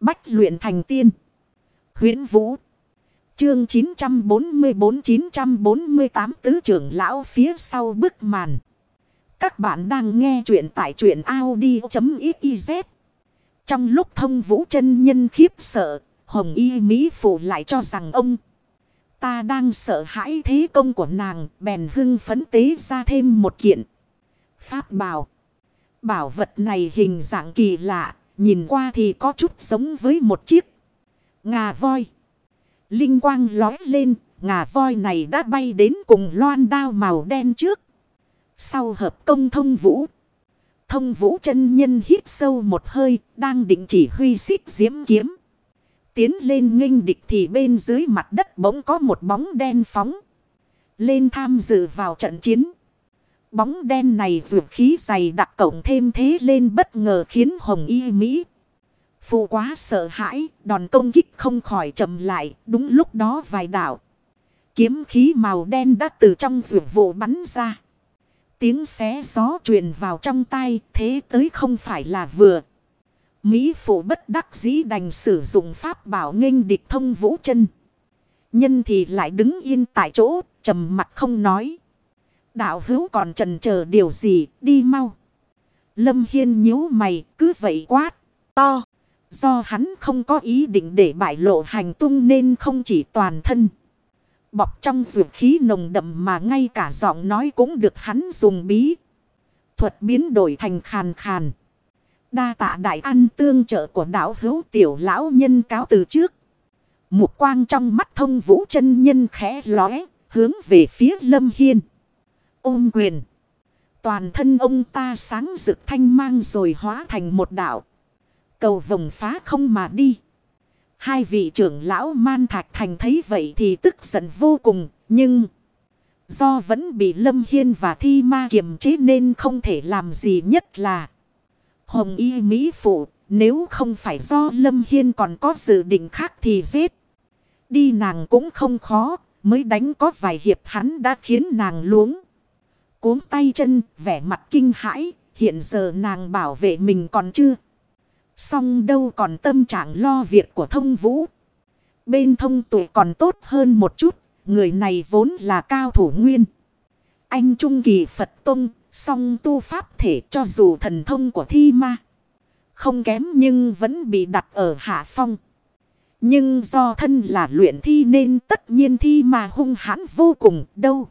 Bách luyện thành tiên. huyễn Vũ. Chương 944-948 tứ trưởng lão phía sau bức màn. Các bạn đang nghe truyện tại truyện Audi.xyz. Trong lúc thông vũ chân nhân khiếp sợ, Hồng Y Mỹ Phụ lại cho rằng ông ta đang sợ hãi thế công của nàng, bèn hưng phấn tế ra thêm một kiện. Pháp bảo. Bảo vật này hình dạng kỳ lạ, nhìn qua thì có chút giống với một chiếc ngà voi. Linh quang lói lên, ngà voi này đã bay đến cùng loan đao màu đen trước. Sau hợp công thông vũ. Thông vũ chân nhân hít sâu một hơi, đang định chỉ huy xích diễm kiếm. Tiến lên nghênh địch thì bên dưới mặt đất bỗng có một bóng đen phóng. Lên tham dự vào trận chiến. Bóng đen này vượt khí dày đặc cộng thêm thế lên bất ngờ khiến Hồng Y Mỹ. Phụ quá sợ hãi, đòn công kích không khỏi chậm lại, đúng lúc đó vài đạo. Kiếm khí màu đen đã từ trong vượt vụ bắn ra. Tiếng xé gió truyền vào trong tay, thế tới không phải là vừa. Mỹ phụ bất đắc dĩ đành sử dụng pháp bảo nghênh địch thông vũ chân. Nhân thì lại đứng yên tại chỗ, trầm mặt không nói. Đạo hữu còn trần chờ điều gì, đi mau. Lâm Hiên nhíu mày, cứ vậy quát, to. Do hắn không có ý định để bại lộ hành tung nên không chỉ toàn thân. Bọc trong dược khí nồng đậm mà ngay cả giọng nói cũng được hắn dùng bí. Thuật biến đổi thành khàn khàn. Đa tạ đại ăn tương trợ của đạo hữu tiểu lão nhân cáo từ trước. Một quang trong mắt thông vũ chân nhân khẽ lóe, hướng về phía lâm hiên. Ôm quyền. Toàn thân ông ta sáng rực thanh mang rồi hóa thành một đạo. Cầu vòng phá không mà đi. Hai vị trưởng lão man thạch thành thấy vậy thì tức giận vô cùng. Nhưng do vẫn bị lâm hiên và thi ma kiềm chế nên không thể làm gì nhất là. Hồng y Mỹ phụ, nếu không phải do lâm hiên còn có dự định khác thì giết. Đi nàng cũng không khó, mới đánh có vài hiệp hắn đã khiến nàng luống cuốn tay chân, vẻ mặt kinh hãi, hiện giờ nàng bảo vệ mình còn chưa. Xong đâu còn tâm trạng lo việc của thông vũ. Bên thông tuổi còn tốt hơn một chút, người này vốn là cao thủ nguyên. Anh Trung Kỳ Phật Tông, song tu pháp thể cho dù thần thông của thi ma. Không kém nhưng vẫn bị đặt ở hạ phong. Nhưng do thân là luyện thi nên tất nhiên thi mà hung hãn vô cùng đâu.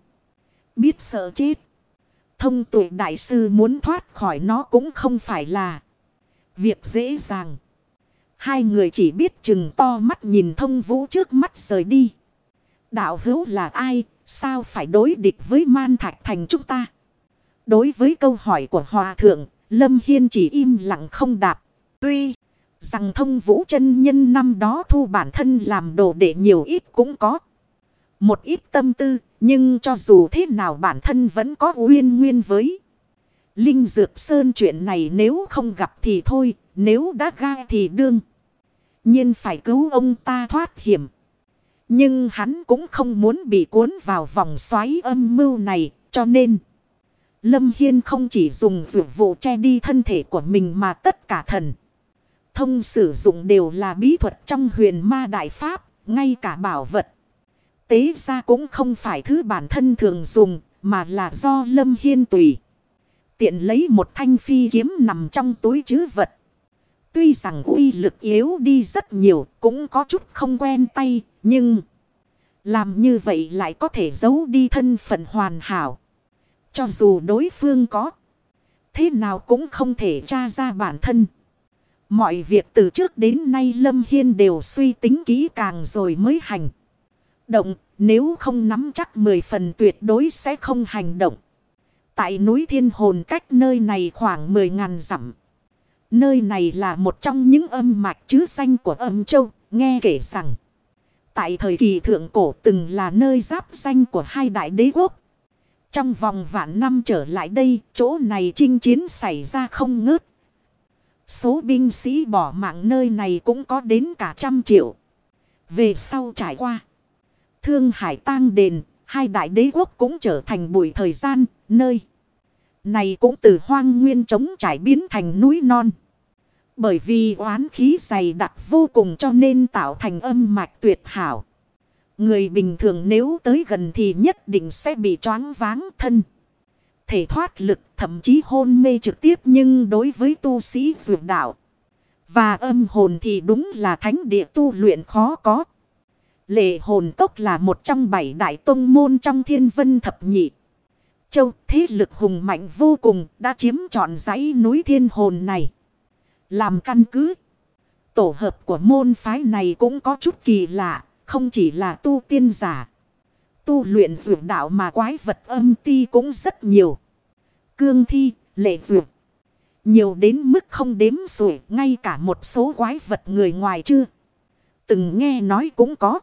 Biết sợ chết. Thông tuệ đại sư muốn thoát khỏi nó cũng không phải là việc dễ dàng. Hai người chỉ biết chừng to mắt nhìn thông vũ trước mắt rời đi. Đạo hữu là ai, sao phải đối địch với man thạch thành chúng ta? Đối với câu hỏi của Hòa Thượng, Lâm Hiên chỉ im lặng không đáp. Tuy rằng thông vũ chân nhân năm đó thu bản thân làm đồ để nhiều ít cũng có. Một ít tâm tư, nhưng cho dù thế nào bản thân vẫn có uyên nguyên với. Linh Dược Sơn chuyện này nếu không gặp thì thôi, nếu đã ga thì đương. nhiên phải cứu ông ta thoát hiểm. Nhưng hắn cũng không muốn bị cuốn vào vòng xoáy âm mưu này, cho nên... Lâm Hiên không chỉ dùng vượt vụ che đi thân thể của mình mà tất cả thần. Thông sử dụng đều là bí thuật trong huyền ma đại pháp, ngay cả bảo vật tế ra cũng không phải thứ bản thân thường dùng, mà là do Lâm Hiên tùy. Tiện lấy một thanh phi kiếm nằm trong túi chứ vật. Tuy rằng uy lực yếu đi rất nhiều, cũng có chút không quen tay, nhưng... Làm như vậy lại có thể giấu đi thân phận hoàn hảo. Cho dù đối phương có. Thế nào cũng không thể tra ra bản thân. Mọi việc từ trước đến nay Lâm Hiên đều suy tính kỹ càng rồi mới hành động, nếu không nắm chắc 10 phần tuyệt đối sẽ không hành động. Tại núi Thiên Hồn cách nơi này khoảng 10 ngàn dặm. Nơi này là một trong những âm mạch chứ danh của âm châu, nghe kể rằng. Tại thời kỳ thượng cổ từng là nơi giáp danh của hai đại đế quốc. Trong vòng vạn năm trở lại đây, chỗ này chinh chiến xảy ra không ngớt. Số binh sĩ bỏ mạng nơi này cũng có đến cả trăm triệu. Về sau trải qua. Thương hải tang đền, hai đại đế quốc cũng trở thành bụi thời gian, nơi. Này cũng từ hoang nguyên trống trải biến thành núi non. Bởi vì oán khí dày đặc vô cùng cho nên tạo thành âm mạch tuyệt hảo. Người bình thường nếu tới gần thì nhất định sẽ bị choáng váng thân. Thể thoát lực thậm chí hôn mê trực tiếp nhưng đối với tu sĩ dược đạo. Và âm hồn thì đúng là thánh địa tu luyện khó có. Lệ hồn cốc là một trong bảy đại tông môn trong thiên vân thập nhị. Châu thế lực hùng mạnh vô cùng đã chiếm trọn dãy núi thiên hồn này. Làm căn cứ. Tổ hợp của môn phái này cũng có chút kỳ lạ. Không chỉ là tu tiên giả. Tu luyện dược đạo mà quái vật âm ti cũng rất nhiều. Cương thi, lệ dược. Nhiều đến mức không đếm xuể. Ngay cả một số quái vật người ngoài chưa. Từng nghe nói cũng có.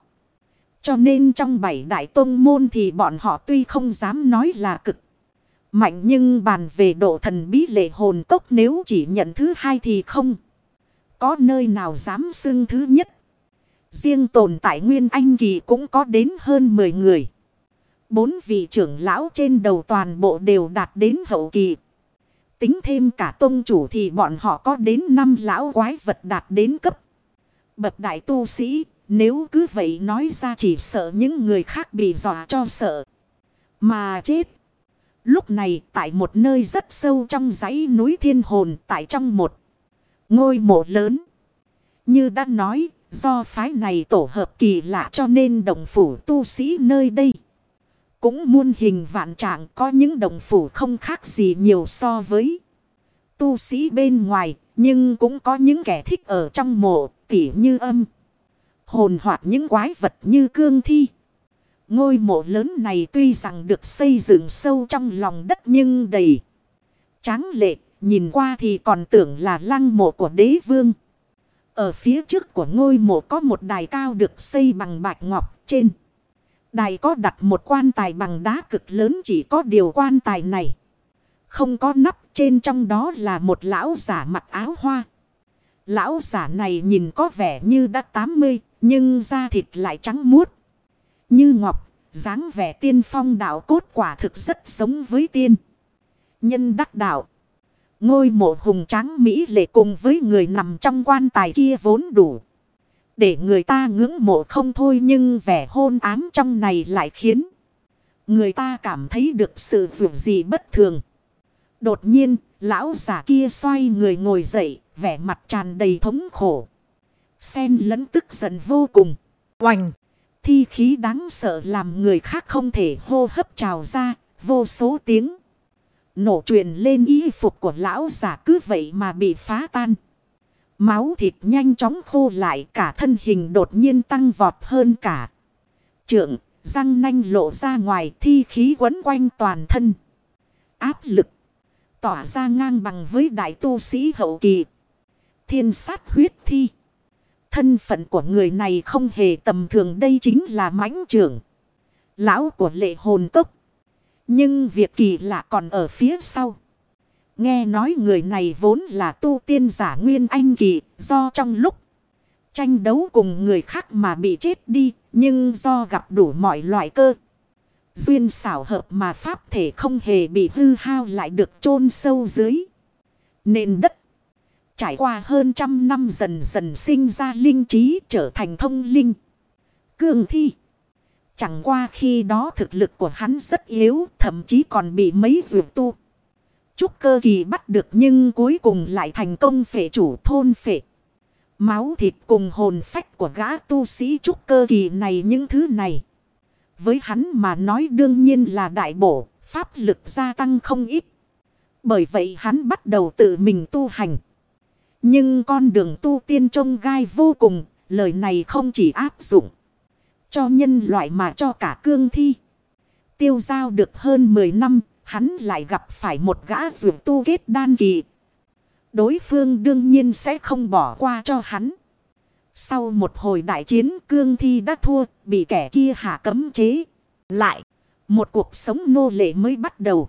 Cho nên trong bảy đại tôn môn thì bọn họ tuy không dám nói là cực. Mạnh nhưng bàn về độ thần bí lệ hồn cốc nếu chỉ nhận thứ hai thì không. Có nơi nào dám xưng thứ nhất. Riêng tồn tại Nguyên Anh Kỳ cũng có đến hơn 10 người. Bốn vị trưởng lão trên đầu toàn bộ đều đạt đến hậu kỳ. Tính thêm cả tôn chủ thì bọn họ có đến năm lão quái vật đạt đến cấp. Bậc đại tu sĩ, nếu cứ vậy nói ra chỉ sợ những người khác bị dọa cho sợ. Mà chết. Lúc này tại một nơi rất sâu trong dãy núi thiên hồn tại trong một ngôi mộ lớn. Như đã nói, do phái này tổ hợp kỳ lạ cho nên đồng phủ tu sĩ nơi đây. Cũng muôn hình vạn trạng có những đồng phủ không khác gì nhiều so với tu sĩ bên ngoài. Nhưng cũng có những kẻ thích ở trong mộ tỉ như âm. Hồn hoạt những quái vật như cương thi. Ngôi mộ lớn này tuy rằng được xây dựng sâu trong lòng đất nhưng đầy tráng lệ, nhìn qua thì còn tưởng là lăng mộ của đế vương. Ở phía trước của ngôi mộ có một đài cao được xây bằng bạch ngọc trên. Đài có đặt một quan tài bằng đá cực lớn chỉ có điều quan tài này. Không có nắp trên trong đó là một lão giả mặc áo hoa. Lão giả này nhìn có vẻ như đã 80 nhưng da thịt lại trắng muốt. Như ngọc, dáng vẻ tiên phong đạo cốt quả thực rất giống với tiên. Nhân đắc đạo. Ngôi mộ hùng tráng Mỹ lệ cùng với người nằm trong quan tài kia vốn đủ. Để người ta ngưỡng mộ không thôi nhưng vẻ hôn ám trong này lại khiến. Người ta cảm thấy được sự vượt gì bất thường. Đột nhiên, lão giả kia xoay người ngồi dậy, vẻ mặt tràn đầy thống khổ. Xen lẫn tức giận vô cùng. Oành! Thi khí đáng sợ làm người khác không thể hô hấp trào ra, vô số tiếng. Nổ truyền lên y phục của lão giả cứ vậy mà bị phá tan. Máu thịt nhanh chóng khô lại cả thân hình đột nhiên tăng vọt hơn cả. Trượng, răng nanh lộ ra ngoài thi khí quấn quanh toàn thân. Áp lực. Tỏa ra ngang bằng với đại tu sĩ hậu kỳ. Thiên sát huyết thi. Thân phận của người này không hề tầm thường đây chính là mãnh trưởng. Lão của lệ hồn cốc. Nhưng việc kỳ lạ còn ở phía sau. Nghe nói người này vốn là tu tiên giả nguyên anh kỳ, do trong lúc tranh đấu cùng người khác mà bị chết đi. Nhưng do gặp đủ mọi loại cơ. Duyên xảo hợp mà pháp thể không hề bị hư hao lại được chôn sâu dưới. Nền đất. Trải qua hơn trăm năm dần dần sinh ra linh trí trở thành thông linh. Cường thi. Chẳng qua khi đó thực lực của hắn rất yếu, thậm chí còn bị mấy vượt tu. Trúc cơ kỳ bắt được nhưng cuối cùng lại thành công phệ chủ thôn phệ. Máu thịt cùng hồn phách của gã tu sĩ trúc cơ kỳ này những thứ này. Với hắn mà nói đương nhiên là đại bổ, pháp lực gia tăng không ít. Bởi vậy hắn bắt đầu tự mình tu hành. Nhưng con đường tu tiên trông gai vô cùng, lời này không chỉ áp dụng cho nhân loại mà cho cả cương thi. Tiêu giao được hơn 10 năm, hắn lại gặp phải một gã dược tu kết đan kỳ. Đối phương đương nhiên sẽ không bỏ qua cho hắn. Sau một hồi đại chiến cương thi đã thua, bị kẻ kia hạ cấm chế. Lại, một cuộc sống nô lệ mới bắt đầu.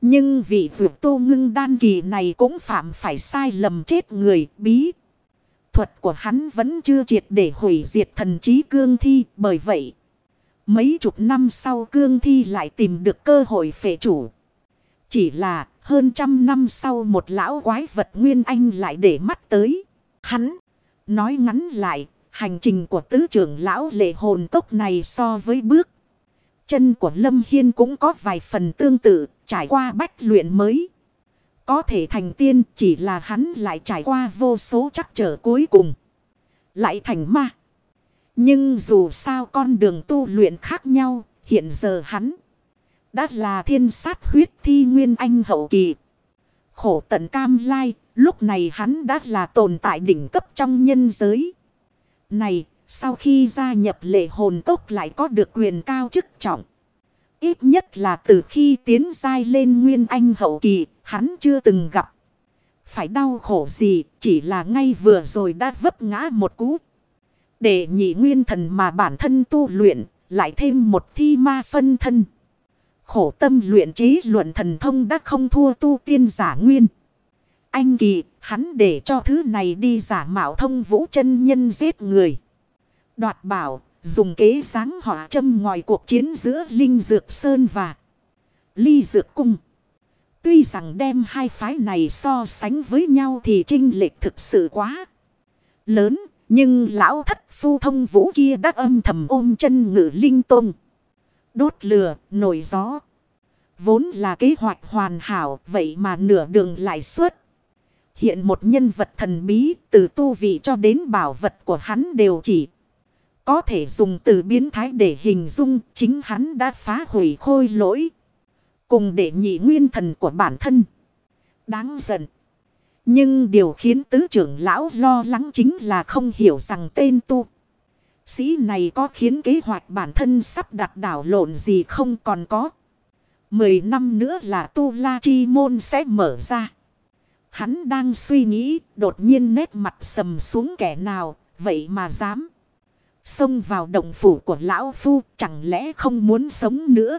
Nhưng vị vượt tu ngưng đan kỳ này cũng phạm phải sai lầm chết người bí. Thuật của hắn vẫn chưa triệt để hủy diệt thần trí cương thi bởi vậy. Mấy chục năm sau cương thi lại tìm được cơ hội phệ chủ. Chỉ là Hơn trăm năm sau một lão quái vật Nguyên Anh lại để mắt tới. Hắn nói ngắn lại, hành trình của tứ trưởng lão lệ hồn tốc này so với bước. Chân của Lâm Hiên cũng có vài phần tương tự, trải qua bách luyện mới. Có thể thành tiên chỉ là hắn lại trải qua vô số chắc trở cuối cùng. Lại thành ma. Nhưng dù sao con đường tu luyện khác nhau, hiện giờ hắn đã là thiên sát huyết thi nguyên anh hậu kỳ. Khổ tận cam lai, lúc này hắn đã là tồn tại đỉnh cấp trong nhân giới. Này, sau khi gia nhập lệ hồn tốc lại có được quyền cao chức trọng. Ít nhất là từ khi tiến giai lên nguyên anh hậu kỳ, hắn chưa từng gặp. Phải đau khổ gì, chỉ là ngay vừa rồi đã vấp ngã một cú. Để nhị nguyên thần mà bản thân tu luyện, lại thêm một thi ma phân thân. Khổ tâm luyện trí luận thần thông đã không thua tu tiên giả nguyên. Anh kỳ, hắn để cho thứ này đi giả mạo thông vũ chân nhân giết người. Đoạt bảo, dùng kế sáng hỏa châm ngoài cuộc chiến giữa Linh Dược Sơn và Ly Dược Cung. Tuy rằng đem hai phái này so sánh với nhau thì trinh lệch thực sự quá lớn. Nhưng lão thất phu thông vũ kia đã âm thầm ôm chân ngự linh tôn. Đốt lửa, nổi gió. Vốn là kế hoạch hoàn hảo, vậy mà nửa đường lại xuất. Hiện một nhân vật thần bí, từ tu vị cho đến bảo vật của hắn đều chỉ. Có thể dùng từ biến thái để hình dung chính hắn đã phá hủy khôi lỗi. Cùng để nhị nguyên thần của bản thân. Đáng giận. Nhưng điều khiến tứ trưởng lão lo lắng chính là không hiểu rằng tên tu. Sĩ này có khiến kế hoạch bản thân sắp đặt đảo lộn gì không còn có. Mười năm nữa là tu la chi môn sẽ mở ra. Hắn đang suy nghĩ, đột nhiên nét mặt sầm xuống kẻ nào, vậy mà dám. Xông vào động phủ của lão phu chẳng lẽ không muốn sống nữa.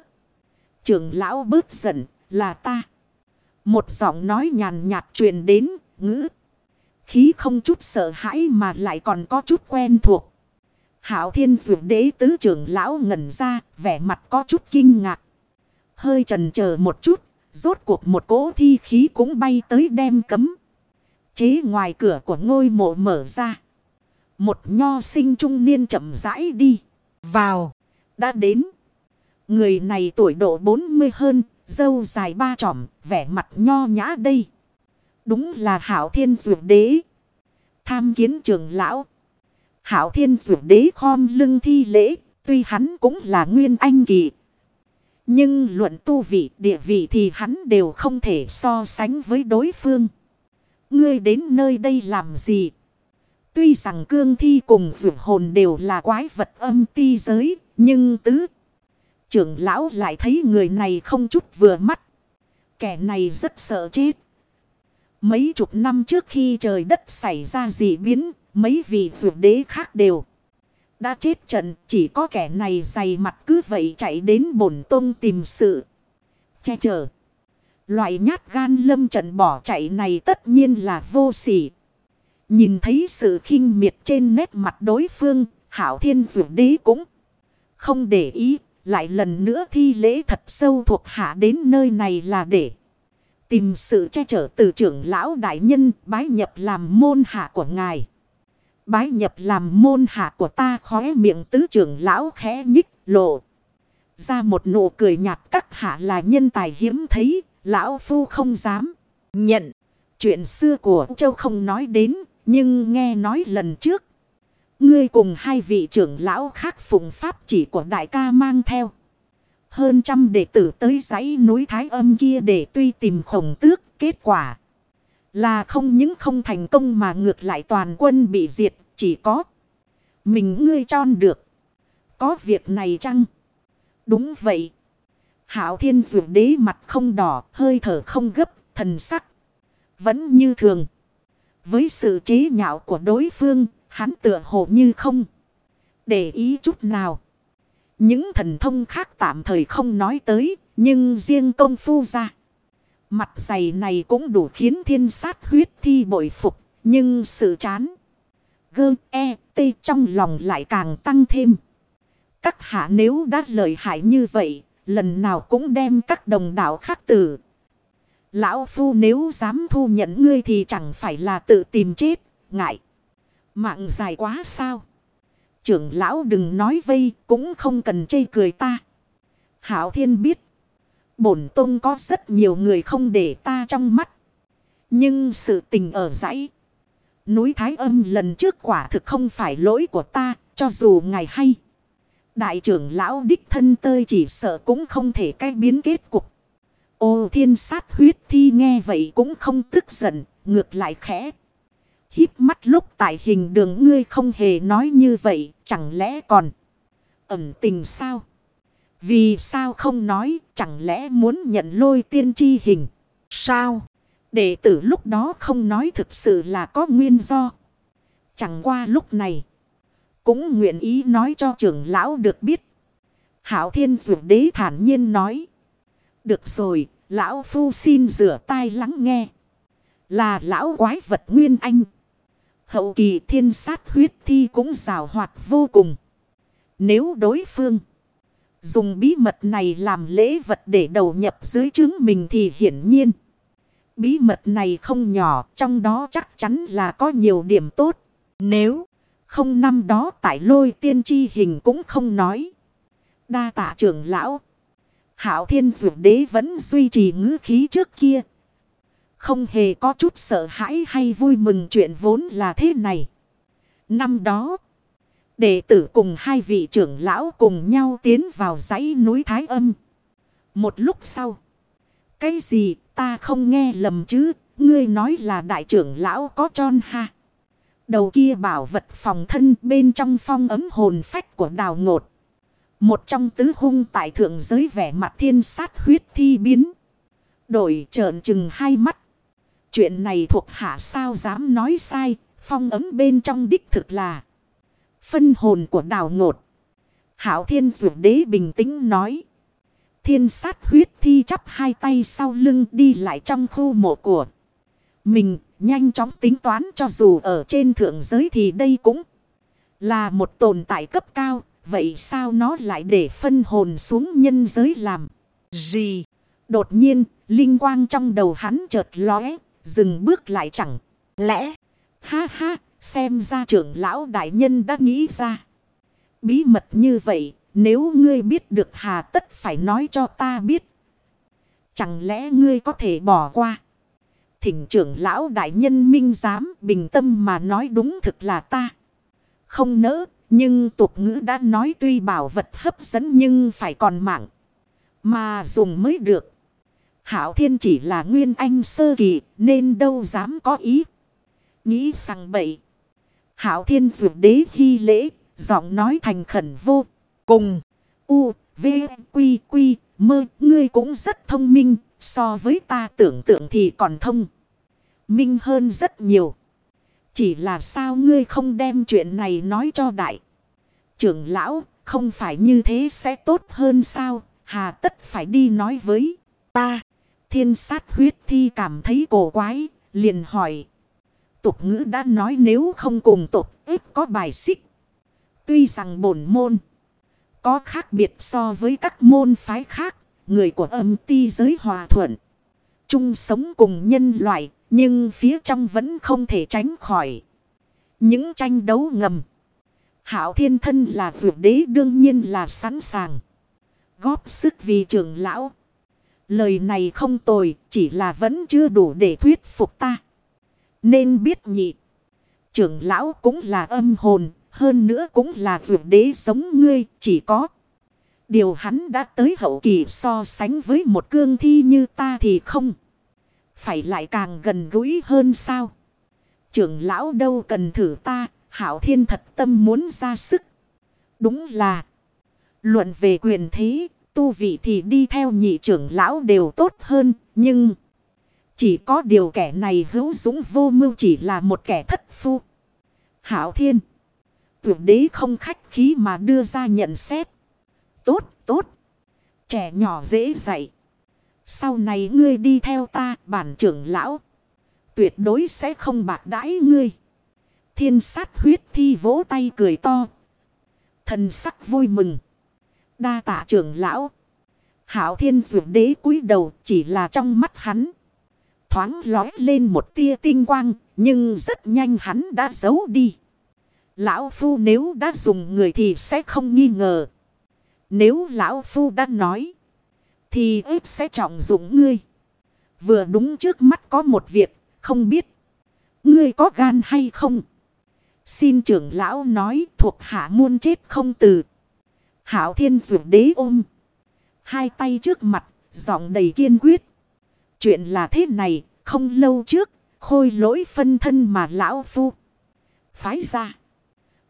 Trưởng lão bớt giận là ta. Một giọng nói nhàn nhạt truyền đến ngữ. Khí không chút sợ hãi mà lại còn có chút quen thuộc. Hảo thiên dụ đế tứ trưởng lão ngẩn ra, vẻ mặt có chút kinh ngạc. Hơi trần chờ một chút, rốt cuộc một cỗ thi khí cũng bay tới đem cấm. Chế ngoài cửa của ngôi mộ mở ra. Một nho sinh trung niên chậm rãi đi. Vào. Đã đến. Người này tuổi độ 40 hơn. Dâu dài ba trỏm. Vẻ mặt nho nhã đây. Đúng là hảo thiên dụ đế. Tham kiến trường lão. Hảo thiên dụ đế khom lưng thi lễ. Tuy hắn cũng là nguyên anh kỳ. Nhưng luận tu vị, địa vị thì hắn đều không thể so sánh với đối phương. Ngươi đến nơi đây làm gì? Tuy rằng cương thi cùng vượt hồn đều là quái vật âm ti giới. Nhưng tứ. Trưởng lão lại thấy người này không chút vừa mắt. Kẻ này rất sợ chết. Mấy chục năm trước khi trời đất xảy ra dị biến. Mấy vị vượt đế khác đều. Đã chết trận chỉ có kẻ này dày mặt cứ vậy chạy đến bổn tông tìm sự. Che chở. Loại nhát gan lâm trận bỏ chạy này tất nhiên là vô sỉ. Nhìn thấy sự khinh miệt trên nét mặt đối phương, hảo thiên dụ đế cũng không để ý, lại lần nữa thi lễ thật sâu thuộc hạ đến nơi này là để tìm sự che chở từ trưởng lão đại nhân bái nhập làm môn hạ của ngài. Bái nhập làm môn hạ của ta khóe miệng tứ trưởng lão khẽ nhích lộ. Ra một nụ cười nhạt các hạ là nhân tài hiếm thấy, lão phu không dám nhận. Chuyện xưa của châu không nói đến, nhưng nghe nói lần trước. Ngươi cùng hai vị trưởng lão khác phụng pháp chỉ của đại ca mang theo. Hơn trăm đệ tử tới dãy núi Thái âm kia để tuy tìm khổng tước, kết quả. Là không những không thành công mà ngược lại toàn quân bị diệt, chỉ có. Mình ngươi tròn được. Có việc này chăng? Đúng vậy. Hảo thiên dụ đế mặt không đỏ, hơi thở không gấp, thần sắc. Vẫn như thường. Với sự chế nhạo của đối phương, hắn tựa hồ như không. Để ý chút nào. Những thần thông khác tạm thời không nói tới, nhưng riêng công phu ra. Mặt dày này cũng đủ khiến thiên sát huyết thi bội phục, nhưng sự chán. Gơ, e, tê trong lòng lại càng tăng thêm. Các hạ nếu đã lợi hại như vậy, lần nào cũng đem các đồng đạo khác tử. Lão Phu nếu dám thu nhận ngươi thì chẳng phải là tự tìm chết, ngại. Mạng dài quá sao? Trưởng lão đừng nói vây, cũng không cần chê cười ta. Hảo Thiên biết. Bổn Tông có rất nhiều người không để ta trong mắt. Nhưng sự tình ở dãy. Núi Thái Âm lần trước quả thực không phải lỗi của ta, cho dù ngài hay. Đại trưởng lão đích thân tơi chỉ sợ cũng không thể cách biến kết cục. Ô thiên sát huyết thi nghe vậy cũng không tức giận, ngược lại khẽ. Híp mắt lúc tại hình đường ngươi không hề nói như vậy, chẳng lẽ còn ẩn tình sao? Vì sao không nói, chẳng lẽ muốn nhận lôi tiên chi hình? Sao? Đệ tử lúc đó không nói thực sự là có nguyên do. Chẳng qua lúc này. Cũng nguyện ý nói cho trưởng lão được biết. Hảo thiên dụ đế thản nhiên nói. Được rồi, lão phu xin rửa tai lắng nghe. Là lão quái vật nguyên anh. Hậu kỳ thiên sát huyết thi cũng rào hoạt vô cùng. Nếu đối phương dùng bí mật này làm lễ vật để đầu nhập dưới chứng mình thì hiển nhiên. Bí mật này không nhỏ, trong đó chắc chắn là có nhiều điểm tốt. Nếu không năm đó tại lôi tiên tri hình cũng không nói. Đa tạ trưởng lão. Hảo thiên dụ đế vẫn duy trì ngữ khí trước kia. Không hề có chút sợ hãi hay vui mừng chuyện vốn là thế này. Năm đó, đệ tử cùng hai vị trưởng lão cùng nhau tiến vào dãy núi Thái Âm. Một lúc sau, cái gì ta không nghe lầm chứ, ngươi nói là đại trưởng lão có tròn ha. Đầu kia bảo vật phòng thân bên trong phong ấm hồn phách của đào ngột. Một trong tứ hung tại thượng giới vẻ mặt thiên sát huyết thi biến. Đổi trợn chừng hai mắt. Chuyện này thuộc hạ sao dám nói sai. Phong ấm bên trong đích thực là. Phân hồn của đào ngột. Hảo thiên dụ đế bình tĩnh nói. Thiên sát huyết thi chắp hai tay sau lưng đi lại trong khu mộ của mình. Nhanh chóng tính toán cho dù ở trên thượng giới thì đây cũng là một tồn tại cấp cao. Vậy sao nó lại để phân hồn xuống nhân giới làm gì? Đột nhiên, linh quang trong đầu hắn chợt lóe, dừng bước lại chẳng. Lẽ, ha ha, xem ra trưởng lão đại nhân đã nghĩ ra. Bí mật như vậy, nếu ngươi biết được hà tất phải nói cho ta biết. Chẳng lẽ ngươi có thể bỏ qua? Thỉnh trưởng lão đại nhân minh giám bình tâm mà nói đúng thực là ta. Không nỡ, nhưng tục ngữ đã nói tuy bảo vật hấp dẫn nhưng phải còn mạng. Mà dùng mới được. Hảo thiên chỉ là nguyên anh sơ kỳ nên đâu dám có ý. Nghĩ rằng bậy. Hảo thiên dụ đế hy lễ, giọng nói thành khẩn vô. Cùng. U, V, Quy, Quy, mơ, ngươi cũng rất thông minh, so với ta tưởng tượng thì còn thông. Minh hơn rất nhiều. Chỉ là sao ngươi không đem chuyện này nói cho đại. Trưởng lão, không phải như thế sẽ tốt hơn sao, hà tất phải đi nói với ta. Thiên sát huyết thi cảm thấy cổ quái, liền hỏi. Tục ngữ đã nói nếu không cùng tục, ít có bài xích. Tuy rằng bổn môn có khác biệt so với các môn phái khác, người của âm ti giới hòa thuận. chung sống cùng nhân loại, nhưng phía trong vẫn không thể tránh khỏi. Những tranh đấu ngầm. Hảo thiên thân là vượt đế đương nhiên là sẵn sàng. Góp sức vì trưởng lão. Lời này không tồi, chỉ là vẫn chưa đủ để thuyết phục ta. Nên biết nhị. Trưởng lão cũng là âm hồn, hơn nữa cũng là vượt đế sống ngươi, chỉ có. Điều hắn đã tới hậu kỳ so sánh với một cương thi như ta thì không. Phải lại càng gần gũi hơn sao? Trưởng lão đâu cần thử ta, hảo thiên thật tâm muốn ra sức. Đúng là. Luận về quyền thế, tu vị thì đi theo nhị trưởng lão đều tốt hơn, nhưng... Chỉ có điều kẻ này hữu dũng vô mưu chỉ là một kẻ thất phu. Hảo thiên. Tuyệt đế không khách khí mà đưa ra nhận xét. Tốt, tốt. Trẻ nhỏ dễ dạy. Sau này ngươi đi theo ta, bản trưởng lão. Tuyệt đối sẽ không bạc đãi ngươi. Thiên sát huyết thi vỗ tay cười to. Thần sắc vui mừng. Đa tạ trưởng lão. Hảo thiên dụ đế cúi đầu chỉ là trong mắt hắn. Thoáng lói lên một tia tinh quang, nhưng rất nhanh hắn đã giấu đi. Lão Phu nếu đã dùng người thì sẽ không nghi ngờ. Nếu Lão Phu đã nói, thì ếp sẽ trọng dụng ngươi. Vừa đúng trước mắt có một việc, không biết. Ngươi có gan hay không? Xin trưởng lão nói thuộc hạ muôn chết không từ. Hảo thiên rượu đế ôm. Hai tay trước mặt, giọng đầy kiên quyết. Chuyện là thế này, không lâu trước, khôi lỗi phân thân mà lão phu. Phái ra.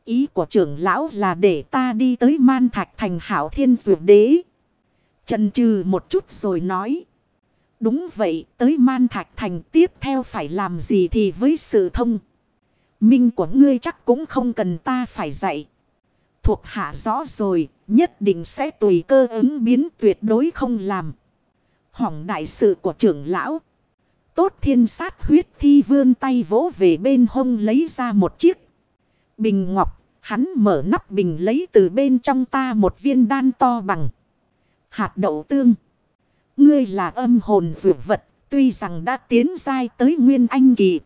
Ý của trưởng lão là để ta đi tới man thạch thành hảo thiên rượu đế. Trần trừ một chút rồi nói. Đúng vậy, tới man thạch thành tiếp theo phải làm gì thì với sự thông. Minh của ngươi chắc cũng không cần ta phải dạy. Thuộc hạ rõ rồi, nhất định sẽ tùy cơ ứng biến tuyệt đối không làm. Hỏng đại sự của trưởng lão. Tốt thiên sát huyết thi vươn tay vỗ về bên hông lấy ra một chiếc. Bình ngọc, hắn mở nắp bình lấy từ bên trong ta một viên đan to bằng. Hạt đậu tương. Ngươi là âm hồn dự vật, tuy rằng đã tiến dai tới nguyên anh kỳ.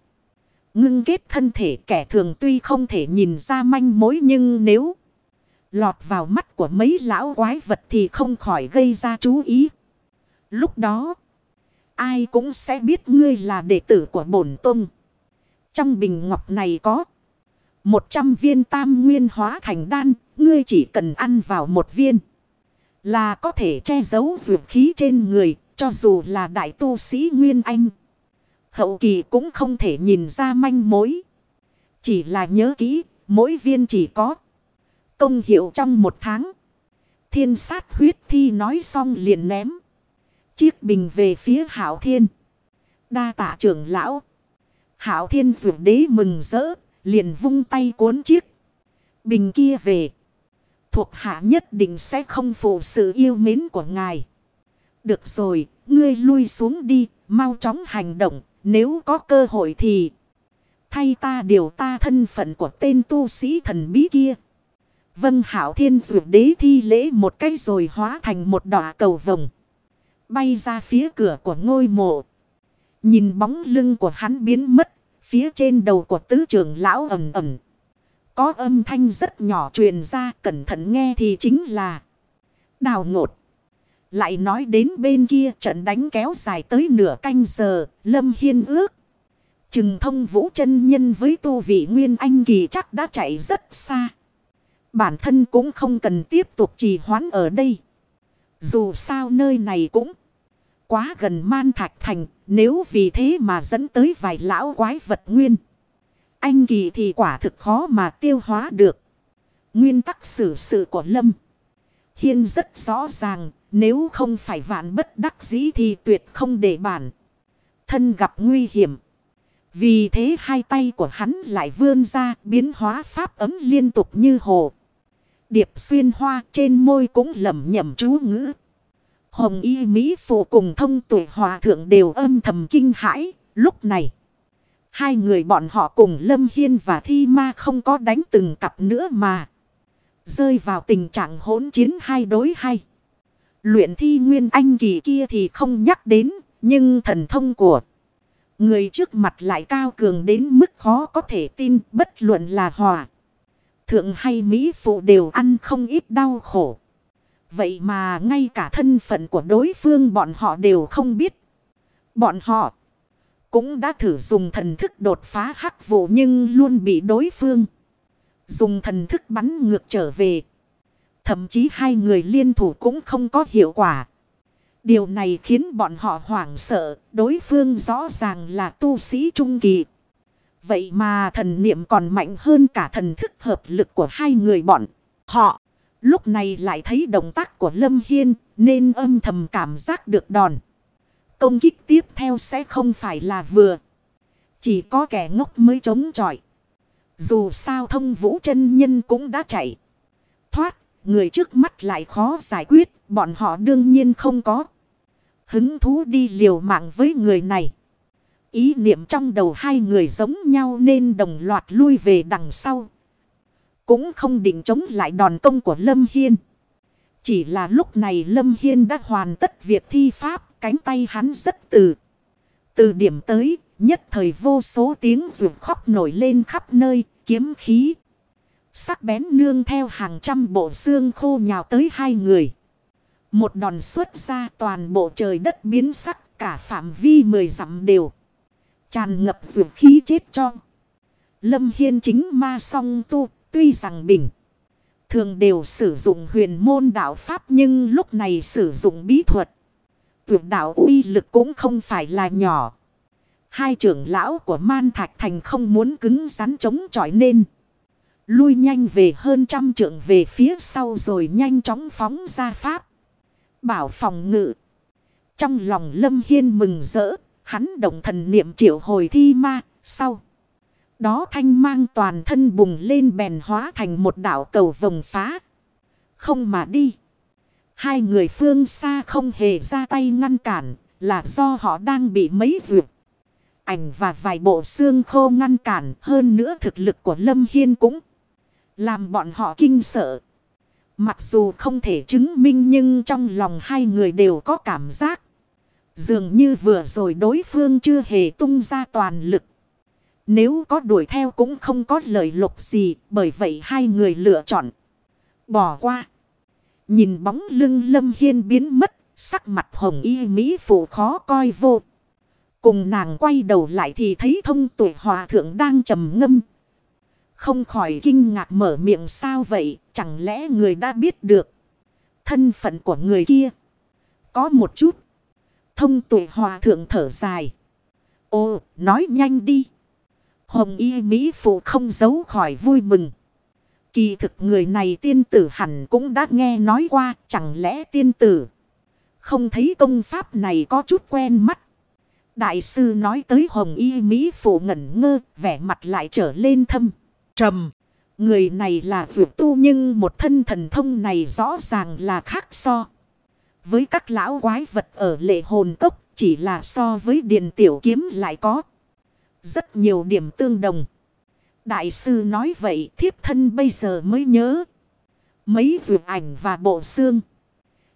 Ngưng kết thân thể kẻ thường tuy không thể nhìn ra manh mối nhưng nếu lọt vào mắt của mấy lão quái vật thì không khỏi gây ra chú ý. Lúc đó, ai cũng sẽ biết ngươi là đệ tử của bổn tông. Trong bình ngọc này có 100 viên tam nguyên hóa thành đan, ngươi chỉ cần ăn vào một viên. Là có thể che giấu vượt khí trên người, cho dù là đại tu sĩ Nguyên Anh. Hậu kỳ cũng không thể nhìn ra manh mối. Chỉ là nhớ kỹ, mỗi viên chỉ có công hiệu trong một tháng. Thiên sát huyết thi nói xong liền ném. Chiếc bình về phía hảo thiên. Đa tạ trưởng lão. Hảo thiên rủ đế mừng rỡ, liền vung tay cuốn chiếc. Bình kia về. Thuộc hạ nhất định sẽ không phụ sự yêu mến của ngài. Được rồi, ngươi lui xuống đi, mau chóng hành động, nếu có cơ hội thì... Thay ta điều ta thân phận của tên tu sĩ thần bí kia. Vân hảo thiên dụ đế thi lễ một cái rồi hóa thành một đỏ cầu vồng. Bay ra phía cửa của ngôi mộ. Nhìn bóng lưng của hắn biến mất. Phía trên đầu của tứ trưởng lão ẩm ẩm. Có âm thanh rất nhỏ truyền ra cẩn thận nghe thì chính là đào ngột. Lại nói đến bên kia trận đánh kéo dài tới nửa canh giờ, Lâm Hiên ước. Trừng thông vũ chân nhân với tu vị Nguyên Anh kỳ chắc đã chạy rất xa. Bản thân cũng không cần tiếp tục trì hoãn ở đây. Dù sao nơi này cũng quá gần man thạch thành, nếu vì thế mà dẫn tới vài lão quái vật nguyên. Anh kỳ thì quả thực khó mà tiêu hóa được. Nguyên tắc xử sự của Lâm. Hiên rất rõ ràng, nếu không phải vạn bất đắc dĩ thì tuyệt không để bản. Thân gặp nguy hiểm. Vì thế hai tay của hắn lại vươn ra biến hóa pháp ấm liên tục như hồ. Điệp xuyên hoa trên môi cũng lẩm nhẩm chú ngữ. Hồng y Mỹ phụ cùng thông tuổi hòa thượng đều âm thầm kinh hãi lúc này. Hai người bọn họ cùng Lâm Hiên và Thi Ma không có đánh từng cặp nữa mà. Rơi vào tình trạng hỗn chiến hai đối hai. Luyện thi nguyên anh kỳ kia thì không nhắc đến. Nhưng thần thông của người trước mặt lại cao cường đến mức khó có thể tin, bất luận là hòa. Thượng hay Mỹ phụ đều ăn không ít đau khổ. Vậy mà ngay cả thân phận của đối phương bọn họ đều không biết. Bọn họ cũng đã thử dùng thần thức đột phá hắc vụ nhưng luôn bị đối phương. Dùng thần thức bắn ngược trở về. Thậm chí hai người liên thủ cũng không có hiệu quả. Điều này khiến bọn họ hoảng sợ. Đối phương rõ ràng là tu sĩ trung kỳ. Vậy mà thần niệm còn mạnh hơn cả thần thức hợp lực của hai người bọn. Họ lúc này lại thấy động tác của Lâm Hiên, nên âm thầm cảm giác được đòn. Công kích tiếp theo sẽ không phải là vừa. Chỉ có kẻ ngốc mới chống chọi. Dù sao thông vũ chân nhân cũng đã chạy. Thoát, người trước mắt lại khó giải quyết, bọn họ đương nhiên không có. Hứng thú đi liều mạng với người này. Ý niệm trong đầu hai người giống nhau nên đồng loạt lui về đằng sau. Cũng không định chống lại đòn công của Lâm Hiên. Chỉ là lúc này Lâm Hiên đã hoàn tất việc thi pháp, cánh tay hắn rất từ. Từ điểm tới, nhất thời vô số tiếng rượu khóc nổi lên khắp nơi, kiếm khí. Sắc bén nương theo hàng trăm bộ xương khô nhào tới hai người. Một đòn xuất ra toàn bộ trời đất biến sắc cả phạm vi mười dặm đều. Tràn ngập rượu khí chết cho. Lâm Hiên chính ma song tu, tuy rằng bình. Thường đều sử dụng huyền môn đạo pháp nhưng lúc này sử dụng bí thuật. Tuyệt đạo uy lực cũng không phải là nhỏ. Hai trưởng lão của Man Thạch Thành không muốn cứng rắn chống chọi nên. Lui nhanh về hơn trăm trượng về phía sau rồi nhanh chóng phóng ra pháp. Bảo phòng ngự. Trong lòng Lâm Hiên mừng rỡ, hắn động thần niệm triệu hồi thi ma, sau. Đó thanh mang toàn thân bùng lên bèn hóa thành một đảo cầu vồng phá. Không mà đi. Hai người phương xa không hề ra tay ngăn cản, là do họ đang bị mấy vượt. Ảnh và vài bộ xương khô ngăn cản hơn nữa thực lực của Lâm Hiên cũng làm bọn họ kinh sợ. Mặc dù không thể chứng minh nhưng trong lòng hai người đều có cảm giác. Dường như vừa rồi đối phương chưa hề tung ra toàn lực. Nếu có đuổi theo cũng không có lợi lộc gì bởi vậy hai người lựa chọn. Bỏ qua. Nhìn bóng lưng lâm hiên biến mất. Sắc mặt hồng y mỹ phụ khó coi vô. Cùng nàng quay đầu lại thì thấy thông tuổi hòa thượng đang trầm ngâm không khỏi kinh ngạc mở miệng sao vậy, chẳng lẽ người đã biết được thân phận của người kia. Có một chút. Thông tuổi hòa thượng thở dài. Ô, nói nhanh đi. Hồng y Mỹ phụ không giấu khỏi vui mừng. Kỳ thực người này tiên tử hẳn cũng đã nghe nói qua, chẳng lẽ tiên tử không thấy công pháp này có chút quen mắt. Đại sư nói tới hồng y Mỹ phụ ngẩn ngơ, vẻ mặt lại trở lên thâm trầm. Người này là vượt tu nhưng một thân thần thông này rõ ràng là khác so. Với các lão quái vật ở lệ hồn cốc chỉ là so với điền tiểu kiếm lại có. Rất nhiều điểm tương đồng. Đại sư nói vậy, thiếp thân bây giờ mới nhớ. Mấy vượt ảnh và bộ xương.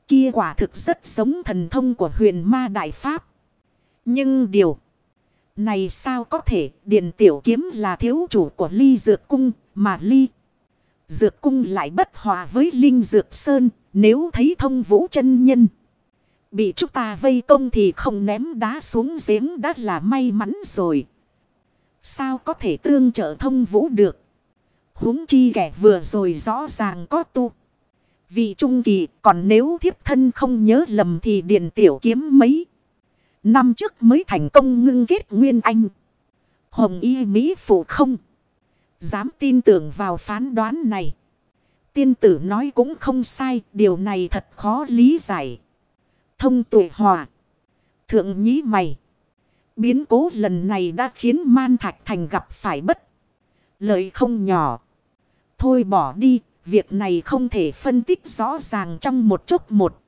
Kia quả thực rất giống thần thông của huyền ma đại pháp. Nhưng điều này sao có thể Điền Tiểu Kiếm là thiếu chủ của Ly Dược Cung, mà Ly Dược Cung lại bất hòa với Linh Dược Sơn nếu thấy thông vũ chân nhân. Bị chúng ta vây công thì không ném đá xuống giếng đã là may mắn rồi. Sao có thể tương trợ thông vũ được? huống chi kẻ vừa rồi rõ ràng có tu. Vì trung kỳ, còn nếu thiếp thân không nhớ lầm thì điện tiểu kiếm mấy. Năm trước mới thành công ngưng kết Nguyên Anh. Hồng y Mỹ phụ không. Dám tin tưởng vào phán đoán này. Tiên tử nói cũng không sai. Điều này thật khó lý giải. Thông tuổi hòa. Thượng nhí mày. Biến cố lần này đã khiến Man Thạch Thành gặp phải bất. Lợi không nhỏ. Thôi bỏ đi. Việc này không thể phân tích rõ ràng trong một chốc một.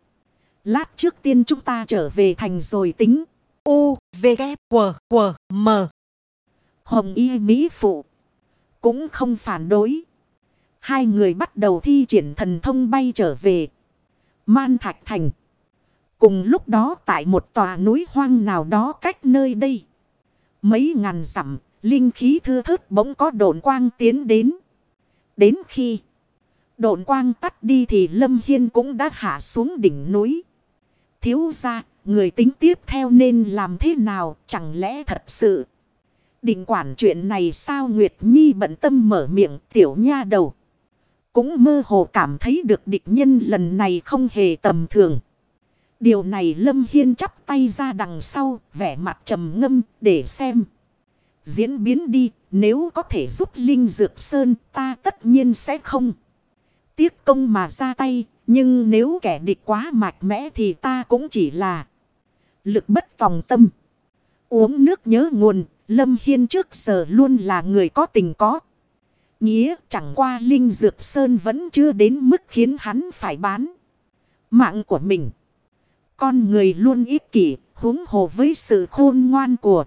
Lát trước tiên chúng ta trở về thành rồi tính. U, V, K, W, W, M. Hồng Y Mỹ Phụ. Cũng không phản đối. Hai người bắt đầu thi triển thần thông bay trở về. Man Thạch Thành. Cùng lúc đó tại một tòa núi hoang nào đó cách nơi đây. Mấy ngàn dặm linh khí thưa thớt bỗng có độn quang tiến đến. Đến khi độn quang tắt đi thì Lâm Hiên cũng đã hạ xuống đỉnh núi. Thiếu ra, người tính tiếp theo nên làm thế nào, chẳng lẽ thật sự. Định quản chuyện này sao Nguyệt Nhi bận tâm mở miệng tiểu nha đầu. Cũng mơ hồ cảm thấy được địch nhân lần này không hề tầm thường. Điều này Lâm Hiên chắp tay ra đằng sau, vẻ mặt trầm ngâm để xem. Diễn biến đi, nếu có thể giúp Linh Dược Sơn ta tất nhiên sẽ không. Tiếc công mà ra tay, nhưng nếu kẻ địch quá mạnh mẽ thì ta cũng chỉ là lực bất tòng tâm. Uống nước nhớ nguồn, Lâm Hiên trước giờ luôn là người có tình có. Nghĩa chẳng qua Linh Dược Sơn vẫn chưa đến mức khiến hắn phải bán. Mạng của mình. Con người luôn ích kỷ, huống hồ với sự khôn ngoan của.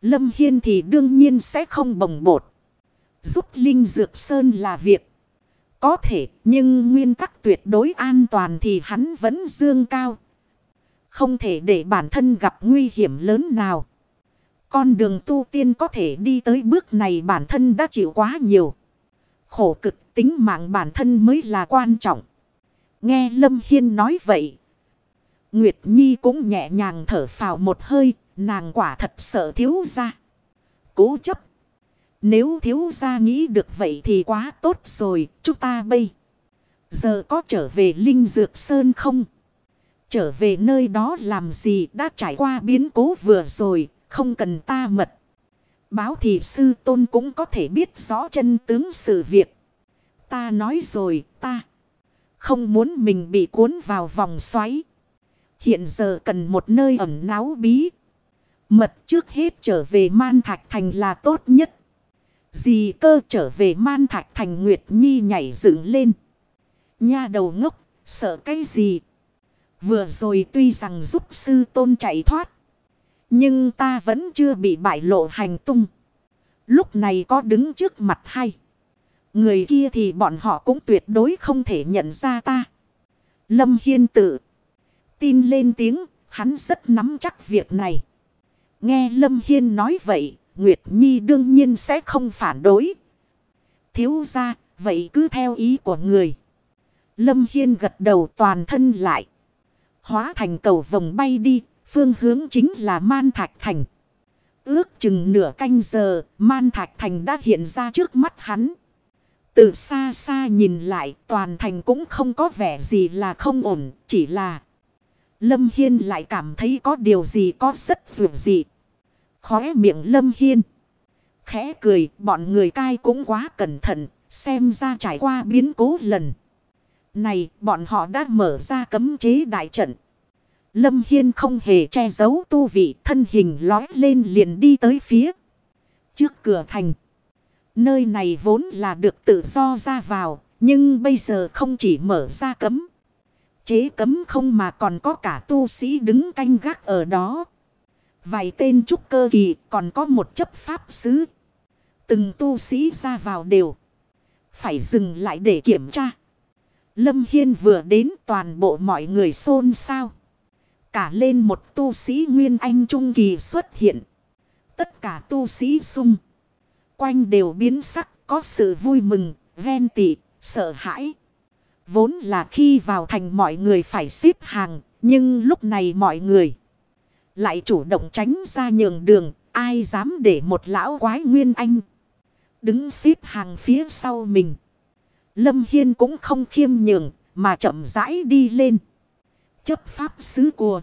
Lâm Hiên thì đương nhiên sẽ không bồng bột. Giúp Linh Dược Sơn là việc. Có thể, nhưng nguyên tắc tuyệt đối an toàn thì hắn vẫn dương cao. Không thể để bản thân gặp nguy hiểm lớn nào. Con đường tu tiên có thể đi tới bước này bản thân đã chịu quá nhiều. Khổ cực tính mạng bản thân mới là quan trọng. Nghe Lâm Hiên nói vậy. Nguyệt Nhi cũng nhẹ nhàng thở phào một hơi. Nàng quả thật sợ thiếu ra. Cố chấp. Nếu thiếu ra nghĩ được vậy thì quá tốt rồi. Chúng ta bây. Giờ có trở về Linh Dược Sơn không? Trở về nơi đó làm gì đã trải qua biến cố vừa rồi. Không cần ta mật. Báo thị sư tôn cũng có thể biết rõ chân tướng sự việc. Ta nói rồi, ta. Không muốn mình bị cuốn vào vòng xoáy. Hiện giờ cần một nơi ẩn náu bí. Mật trước hết trở về Man Thạch Thành là tốt nhất. Dì cơ trở về Man Thạch Thành Nguyệt Nhi nhảy dựng lên. Nha đầu ngốc, sợ cái gì? Vừa rồi tuy rằng giúp sư tôn chạy thoát. Nhưng ta vẫn chưa bị bại lộ hành tung. Lúc này có đứng trước mặt hay. Người kia thì bọn họ cũng tuyệt đối không thể nhận ra ta. Lâm Hiên tự. Tin lên tiếng, hắn rất nắm chắc việc này. Nghe Lâm Hiên nói vậy, Nguyệt Nhi đương nhiên sẽ không phản đối. Thiếu ra, vậy cứ theo ý của người. Lâm Hiên gật đầu toàn thân lại. Hóa thành cầu vòng bay đi, phương hướng chính là Man Thạch Thành. Ước chừng nửa canh giờ, Man Thạch Thành đã hiện ra trước mắt hắn. Từ xa xa nhìn lại, toàn thành cũng không có vẻ gì là không ổn, chỉ là... Lâm Hiên lại cảm thấy có điều gì có rất vượt gì. Khóe miệng Lâm Hiên. Khẽ cười, bọn người cai cũng quá cẩn thận, xem ra trải qua biến cố lần. Này, bọn họ đã mở ra cấm chế đại trận. Lâm Hiên không hề che giấu tu vị thân hình lói lên liền đi tới phía. Trước cửa thành. Nơi này vốn là được tự do ra vào. Nhưng bây giờ không chỉ mở ra cấm. Chế cấm không mà còn có cả tu sĩ đứng canh gác ở đó. Vài tên trúc cơ kỳ còn có một chấp pháp sứ. Từng tu sĩ ra vào đều. Phải dừng lại để kiểm tra. Lâm Hiên vừa đến toàn bộ mọi người xôn xao. Cả lên một tu sĩ Nguyên Anh Trung Kỳ xuất hiện. Tất cả tu sĩ sung. Quanh đều biến sắc có sự vui mừng, ven tị, sợ hãi. Vốn là khi vào thành mọi người phải xếp hàng. Nhưng lúc này mọi người lại chủ động tránh ra nhường đường. Ai dám để một lão quái Nguyên Anh đứng xếp hàng phía sau mình. Lâm Hiên cũng không khiêm nhường mà chậm rãi đi lên. Chấp pháp sứ của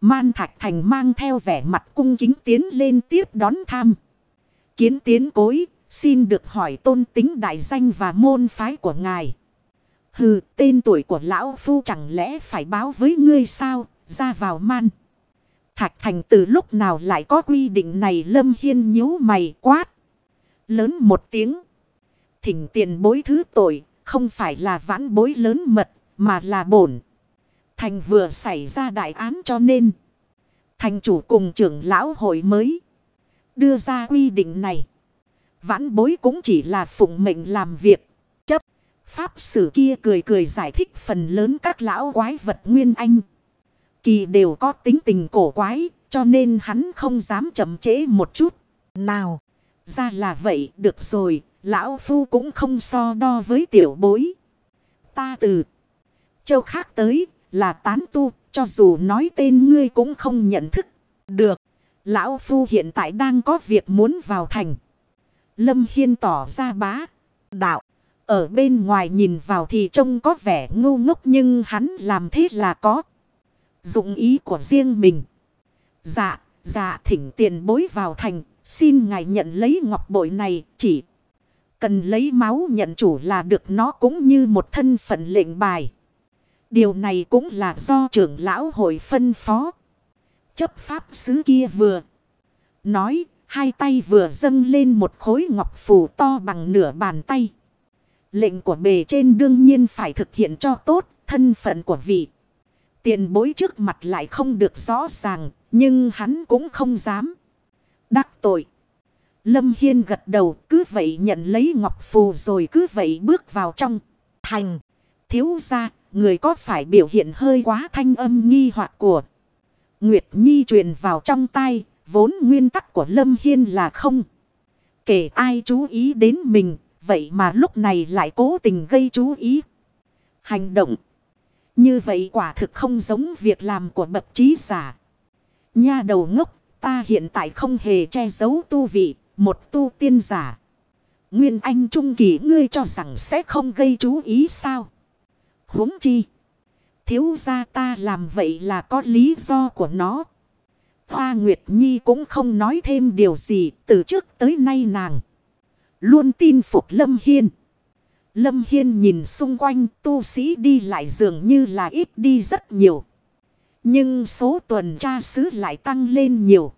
Man Thạch Thành mang theo vẻ mặt cung kính tiến lên tiếp đón tham. Kiến tiến cối, xin được hỏi tôn tính đại danh và môn phái của ngài. Hừ, tên tuổi của lão phu chẳng lẽ phải báo với ngươi sao, ra vào man. Thạch Thành từ lúc nào lại có quy định này lâm hiên nhíu mày quát. Lớn một tiếng. Thỉnh tiền bối thứ tội, không phải là vãn bối lớn mật, mà là bổn. Thành vừa xảy ra đại án cho nên. Thành chủ cùng trưởng lão hội mới. Đưa ra quy định này. Vãn bối cũng chỉ là phụng mệnh làm việc. Pháp sử kia cười cười giải thích phần lớn các lão quái vật nguyên anh. Kỳ đều có tính tình cổ quái. Cho nên hắn không dám chậm chế một chút. Nào. Ra là vậy được rồi. Lão phu cũng không so đo với tiểu bối. Ta từ châu khác tới là tán tu, cho dù nói tên ngươi cũng không nhận thức. Được, lão phu hiện tại đang có việc muốn vào thành. Lâm Hiên tỏ ra bá, đạo. Ở bên ngoài nhìn vào thì trông có vẻ ngu ngốc nhưng hắn làm thế là có. Dụng ý của riêng mình. Dạ, dạ thỉnh tiền bối vào thành, xin ngài nhận lấy ngọc bội này chỉ. Cần lấy máu nhận chủ là được nó cũng như một thân phận lệnh bài. Điều này cũng là do trưởng lão hội phân phó. Chấp pháp sứ kia vừa. Nói, hai tay vừa dâng lên một khối ngọc phù to bằng nửa bàn tay. Lệnh của bề trên đương nhiên phải thực hiện cho tốt, thân phận của vị. Tiền bối trước mặt lại không được rõ ràng, nhưng hắn cũng không dám. Đắc tội. Lâm Hiên gật đầu cứ vậy nhận lấy ngọc phù rồi cứ vậy bước vào trong. Thành. Thiếu ra người có phải biểu hiện hơi quá thanh âm nghi hoặc của. Nguyệt Nhi truyền vào trong tay, Vốn nguyên tắc của Lâm Hiên là không. Kể ai chú ý đến mình. Vậy mà lúc này lại cố tình gây chú ý. Hành động. Như vậy quả thực không giống việc làm của bậc trí giả. Nha đầu ngốc. Ta hiện tại không hề che giấu tu vị. Một tu tiên giả. Nguyên Anh Trung Kỳ, ngươi cho rằng sẽ không gây chú ý sao? huống chi. Thiếu gia ta làm vậy là có lý do của nó. Hoa Nguyệt Nhi cũng không nói thêm điều gì, từ trước tới nay nàng. Luôn tin phục Lâm Hiên. Lâm Hiên nhìn xung quanh tu sĩ đi lại dường như là ít đi rất nhiều. Nhưng số tuần tra sứ lại tăng lên nhiều.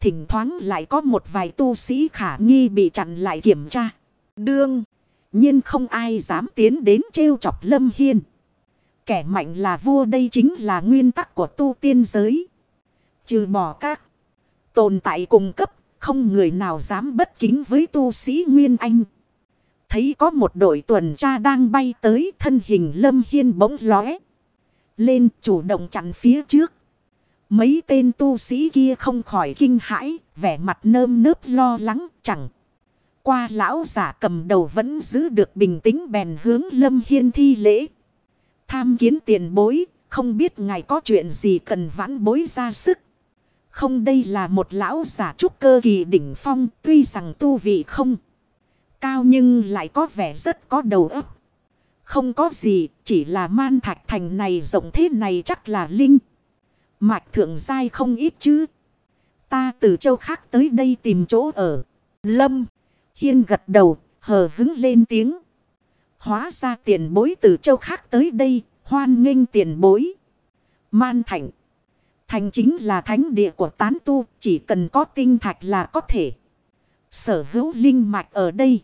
Thỉnh thoảng lại có một vài tu sĩ khả nghi bị chặn lại kiểm tra. Đương nhiên không ai dám tiến đến trêu chọc Lâm Hiên. Kẻ mạnh là vua đây chính là nguyên tắc của tu tiên giới. Trừ bỏ các tồn tại cùng cấp, không người nào dám bất kính với tu sĩ Nguyên Anh. Thấy có một đội tuần tra đang bay tới thân hình Lâm Hiên bỗng lóe. Lên chủ động chặn phía trước. Mấy tên tu sĩ kia không khỏi kinh hãi, vẻ mặt nơm nớp lo lắng chẳng. Qua lão giả cầm đầu vẫn giữ được bình tĩnh bèn hướng Lâm Hiên thi lễ. Tham kiến tiền bối, không biết ngài có chuyện gì cần vãn bối ra sức. Không đây là một lão giả trúc cơ kỳ đỉnh phong, tuy rằng tu vị không cao nhưng lại có vẻ rất có đầu óc. Không có gì, chỉ là man thạch thành này rộng thế này chắc là linh. Mạch thượng giai không ít chứ. Ta từ châu khác tới đây tìm chỗ ở. Lâm, hiên gật đầu, hờ hứng lên tiếng. Hóa ra tiền bối từ châu khác tới đây, hoan nghênh tiền bối. Man thạch Thành chính là thánh địa của tán tu, chỉ cần có tinh thạch là có thể. Sở hữu linh mạch ở đây.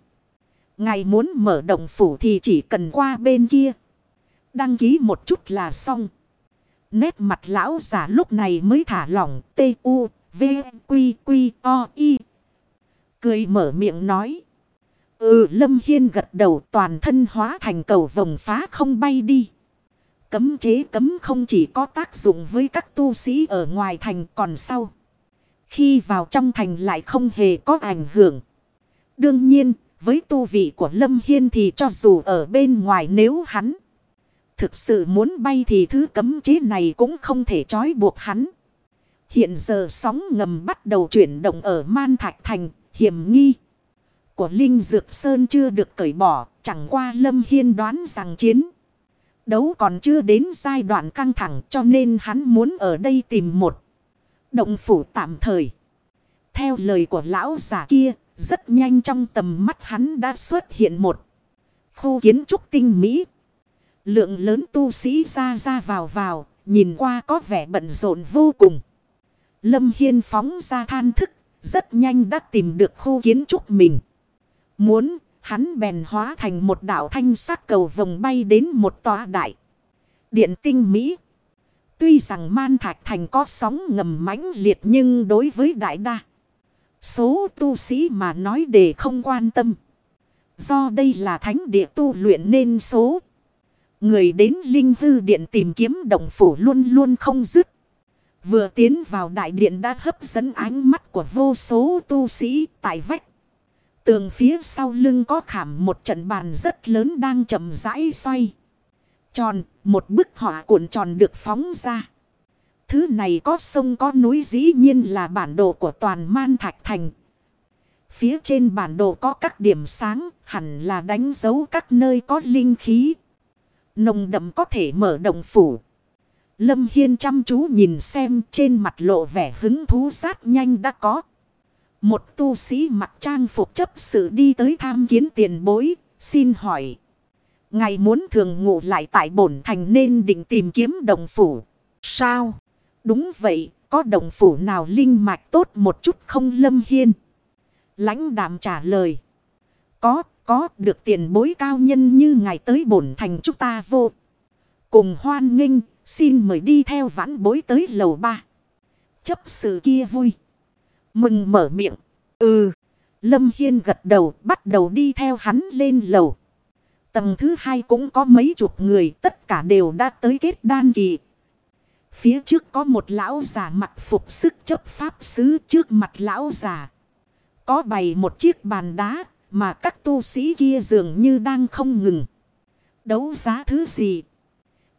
Ngài muốn mở động phủ thì chỉ cần qua bên kia. Đăng ký một chút là xong. Nét mặt lão giả lúc này mới thả lỏng T-U, V, Quy, Quy, O, I. Cười mở miệng nói. Ừ Lâm Hiên gật đầu toàn thân hóa thành cầu vòng phá không bay đi. Cấm chế cấm không chỉ có tác dụng với các tu sĩ ở ngoài thành còn sau. Khi vào trong thành lại không hề có ảnh hưởng. Đương nhiên, với tu vị của Lâm Hiên thì cho dù ở bên ngoài nếu hắn thực sự muốn bay thì thứ cấm chế này cũng không thể trói buộc hắn. Hiện giờ sóng ngầm bắt đầu chuyển động ở Man Thạch Thành, hiểm nghi của Linh Dược Sơn chưa được cởi bỏ, chẳng qua Lâm Hiên đoán rằng chiến. Đấu còn chưa đến giai đoạn căng thẳng cho nên hắn muốn ở đây tìm một động phủ tạm thời. Theo lời của lão giả kia, rất nhanh trong tầm mắt hắn đã xuất hiện một khu kiến trúc tinh mỹ. Lượng lớn tu sĩ ra ra vào vào, nhìn qua có vẻ bận rộn vô cùng. Lâm Hiên phóng ra than thức, rất nhanh đã tìm được khu kiến trúc mình. Muốn, hắn bèn hóa thành một đảo thanh sắc cầu vòng bay đến một tòa đại. Điện tinh Mỹ. Tuy rằng man thạch thành có sóng ngầm mãnh liệt nhưng đối với đại đa. Số tu sĩ mà nói để không quan tâm. Do đây là thánh địa tu luyện nên số. Người đến linh hư điện tìm kiếm động phủ luôn luôn không dứt. Vừa tiến vào đại điện đã hấp dẫn ánh mắt của vô số tu sĩ tại vách. Tường phía sau lưng có khảm một trận bàn rất lớn đang chậm rãi xoay. Tròn, một bức họa cuộn tròn được phóng ra. Thứ này có sông có núi dĩ nhiên là bản đồ của toàn man thạch thành. Phía trên bản đồ có các điểm sáng, hẳn là đánh dấu các nơi có linh khí. Nồng đậm có thể mở động phủ. Lâm Hiên chăm chú nhìn xem trên mặt lộ vẻ hứng thú sát nhanh đã có. Một tu sĩ mặc trang phục chấp sự đi tới tham kiến tiền bối, xin hỏi. Ngài muốn thường ngủ lại tại bổn thành nên định tìm kiếm đồng phủ. Sao? Đúng vậy, có đồng phủ nào linh mạch tốt một chút không lâm hiên? lãnh đạm trả lời. Có, có, được tiền bối cao nhân như ngài tới bổn thành chúng ta vô. Cùng hoan nghênh, xin mời đi theo vãn bối tới lầu ba. Chấp sự kia vui. Mừng mở miệng. Ừ. Lâm Hiên gật đầu, bắt đầu đi theo hắn lên lầu. Tầng thứ hai cũng có mấy chục người, tất cả đều đã tới kết đan kỳ. Phía trước có một lão già mặc phục sức chấp pháp sứ trước mặt lão già. Có bày một chiếc bàn đá, mà các tu sĩ kia dường như đang không ngừng. Đấu giá thứ gì?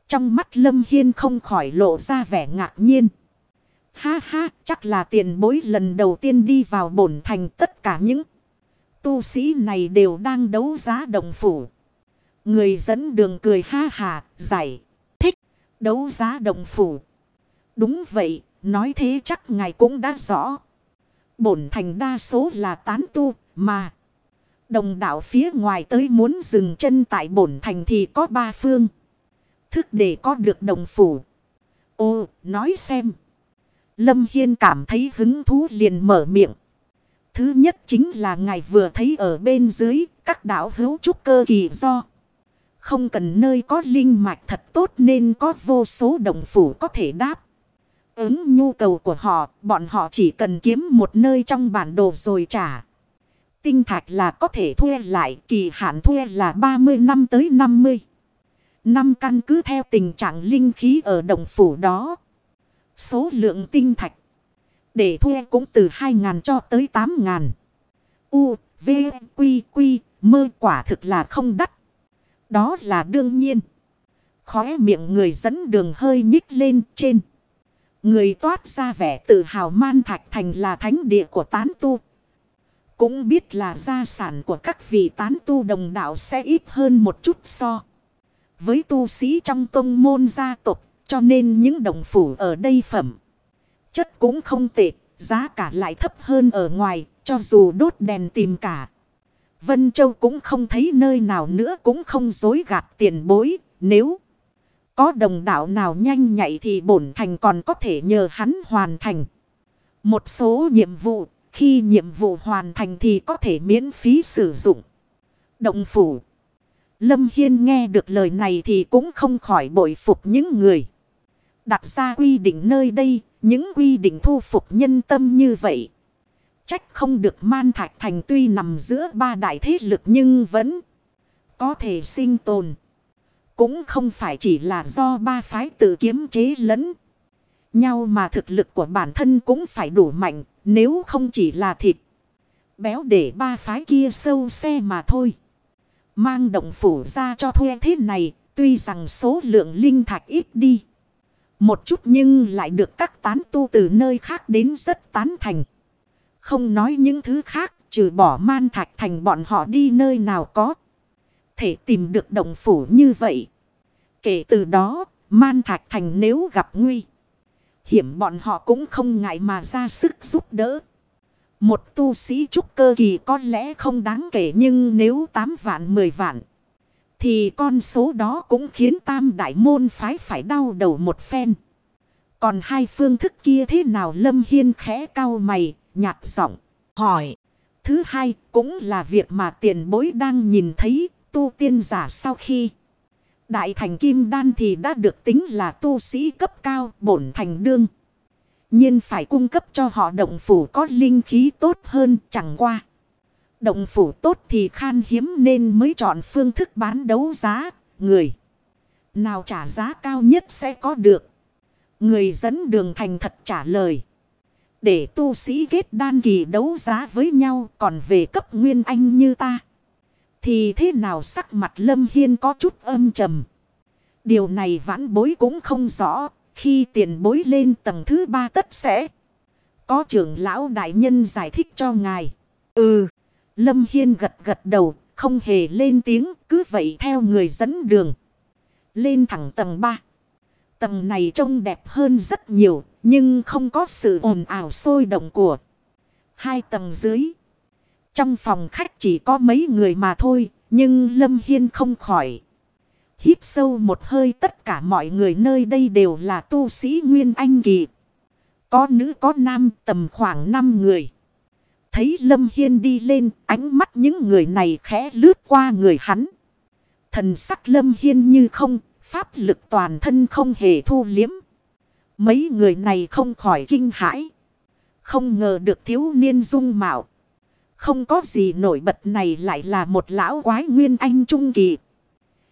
Trong mắt Lâm Hiên không khỏi lộ ra vẻ ngạc nhiên. Ha ha, chắc là tiền bối lần đầu tiên đi vào bổn thành tất cả những tu sĩ này đều đang đấu giá đồng phủ. Người dẫn đường cười ha hà, giải, thích, đấu giá đồng phủ. Đúng vậy, nói thế chắc ngài cũng đã rõ. Bổn thành đa số là tán tu, mà. Đồng đạo phía ngoài tới muốn dừng chân tại bổn thành thì có ba phương. Thức để có được đồng phủ. Ô, nói xem. Lâm Hiên cảm thấy hứng thú liền mở miệng. Thứ nhất chính là ngài vừa thấy ở bên dưới các đảo hữu trúc cơ kỳ do. Không cần nơi có linh mạch thật tốt nên có vô số đồng phủ có thể đáp. Ứng nhu cầu của họ, bọn họ chỉ cần kiếm một nơi trong bản đồ rồi trả. Tinh thạch là có thể thuê lại, kỳ hạn thuê là 30 năm tới 50. Năm căn cứ theo tình trạng linh khí ở đồng phủ đó. Số lượng tinh thạch để thuê cũng từ 2.000 cho tới 8.000. U, V, Quy, Quy, mơ quả thực là không đắt. Đó là đương nhiên. Khóe miệng người dẫn đường hơi nhích lên trên. Người toát ra vẻ tự hào man thạch thành là thánh địa của tán tu. Cũng biết là gia sản của các vị tán tu đồng đạo sẽ ít hơn một chút so. Với tu sĩ trong tông môn gia tộc cho nên những đồng phủ ở đây phẩm. Chất cũng không tệ, giá cả lại thấp hơn ở ngoài, cho dù đốt đèn tìm cả. Vân Châu cũng không thấy nơi nào nữa cũng không dối gạt tiền bối, nếu có đồng đạo nào nhanh nhạy thì bổn thành còn có thể nhờ hắn hoàn thành. Một số nhiệm vụ, khi nhiệm vụ hoàn thành thì có thể miễn phí sử dụng. Động phủ. Lâm Hiên nghe được lời này thì cũng không khỏi bội phục những người. Đặt ra quy định nơi đây, những quy định thu phục nhân tâm như vậy. Trách không được man thạch thành tuy nằm giữa ba đại thế lực nhưng vẫn có thể sinh tồn. Cũng không phải chỉ là do ba phái tự kiếm chế lẫn nhau mà thực lực của bản thân cũng phải đủ mạnh nếu không chỉ là thịt. Béo để ba phái kia sâu xe mà thôi. Mang động phủ ra cho thuê thế này tuy rằng số lượng linh thạch ít đi. Một chút nhưng lại được các tán tu từ nơi khác đến rất tán thành. Không nói những thứ khác, trừ bỏ man thạch thành bọn họ đi nơi nào có. Thể tìm được động phủ như vậy. Kể từ đó, man thạch thành nếu gặp nguy. Hiểm bọn họ cũng không ngại mà ra sức giúp đỡ. Một tu sĩ trúc cơ kỳ có lẽ không đáng kể nhưng nếu 8 vạn 10 vạn. Thì con số đó cũng khiến tam đại môn phái phải đau đầu một phen. Còn hai phương thức kia thế nào Lâm Hiên khẽ cao mày, nhạt giọng, hỏi. Thứ hai cũng là việc mà tiền bối đang nhìn thấy tu tiên giả sau khi. Đại thành kim đan thì đã được tính là tu sĩ cấp cao bổn thành đương. nhiên phải cung cấp cho họ động phủ có linh khí tốt hơn chẳng qua. Động phủ tốt thì khan hiếm nên mới chọn phương thức bán đấu giá, người. Nào trả giá cao nhất sẽ có được. Người dẫn đường thành thật trả lời. Để tu sĩ kết đan kỳ đấu giá với nhau còn về cấp nguyên anh như ta. Thì thế nào sắc mặt lâm hiên có chút âm trầm. Điều này vãn bối cũng không rõ. Khi tiền bối lên tầng thứ ba tất sẽ. Có trưởng lão đại nhân giải thích cho ngài. Ừ. Lâm Hiên gật gật đầu. Không hề lên tiếng. Cứ vậy theo người dẫn đường. Lên thẳng tầng 3. Tầng này trông đẹp hơn rất nhiều. Nhưng không có sự ồn ào sôi động của. Hai tầng dưới. Trong phòng khách chỉ có mấy người mà thôi. Nhưng Lâm Hiên không khỏi. Hít sâu một hơi, tất cả mọi người nơi đây đều là tu sĩ Nguyên Anh Kỳ. Có nữ, có nam, tầm khoảng 5 người. Thấy Lâm Hiên đi lên ánh mắt những người này khẽ lướt qua người hắn. Thần sắc Lâm Hiên như không, pháp lực toàn thân không hề thu liếm. Mấy người này không khỏi kinh hãi. Không ngờ được thiếu niên dung mạo. Không có gì nổi bật này lại là một lão quái nguyên anh trung kỳ.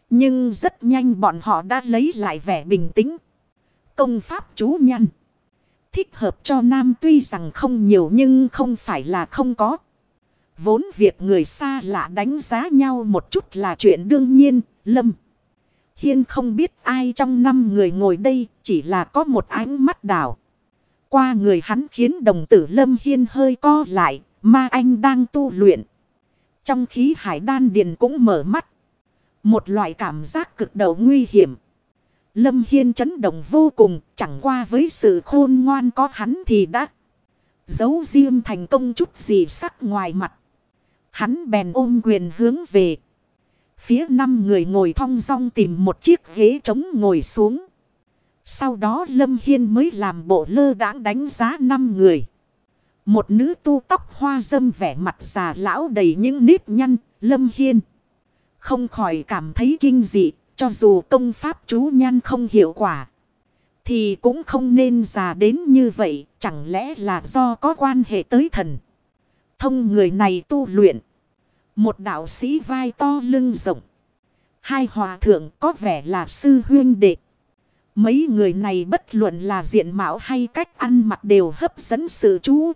Nhưng rất nhanh bọn họ đã lấy lại vẻ bình tĩnh. Công pháp chú nhăn. Thích hợp cho nam tuy rằng không nhiều nhưng không phải là không có. Vốn việc người xa lạ đánh giá nhau một chút là chuyện đương nhiên, Lâm. Hiên không biết ai trong năm người ngồi đây, chỉ là có một ánh mắt đảo. Qua người hắn khiến đồng tử Lâm Hiên hơi co lại, ma anh đang tu luyện. Trong khí hải đan điền cũng mở mắt. Một loại cảm giác cực đầu nguy hiểm. Lâm Hiên chấn động vô cùng, chẳng qua với sự khôn ngoan có hắn thì đã giấu riêng thành công chút gì sắc ngoài mặt. Hắn bèn ôm quyền hướng về. Phía năm người ngồi thong dong tìm một chiếc ghế trống ngồi xuống. Sau đó Lâm Hiên mới làm bộ lơ đãng đánh giá năm người. Một nữ tu tóc hoa dâm vẻ mặt già lão đầy những nếp nhăn, Lâm Hiên. Không khỏi cảm thấy kinh dị, cho dù công pháp chú nhan không hiệu quả. Thì cũng không nên già đến như vậy, chẳng lẽ là do có quan hệ tới thần. Thông người này tu luyện. Một đạo sĩ vai to lưng rộng. Hai hòa thượng có vẻ là sư huyên đệ. Mấy người này bất luận là diện mạo hay cách ăn mặc đều hấp dẫn sự chú.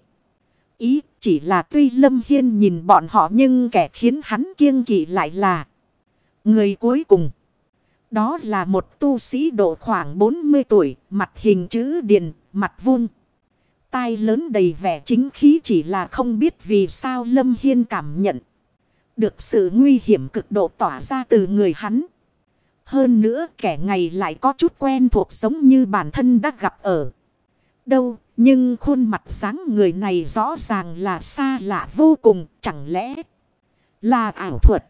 Ý chỉ là tuy Lâm Hiên nhìn bọn họ nhưng kẻ khiến hắn kiêng kỵ lại là người cuối cùng. Đó là một tu sĩ độ khoảng 40 tuổi, mặt hình chữ điền, mặt vuông. Tai lớn đầy vẻ chính khí chỉ là không biết vì sao Lâm Hiên cảm nhận. Được sự nguy hiểm cực độ tỏa ra từ người hắn. Hơn nữa kẻ ngày lại có chút quen thuộc giống như bản thân đã gặp ở đâu. Nhưng khuôn mặt dáng người này rõ ràng là xa lạ vô cùng. Chẳng lẽ là ảo thuật.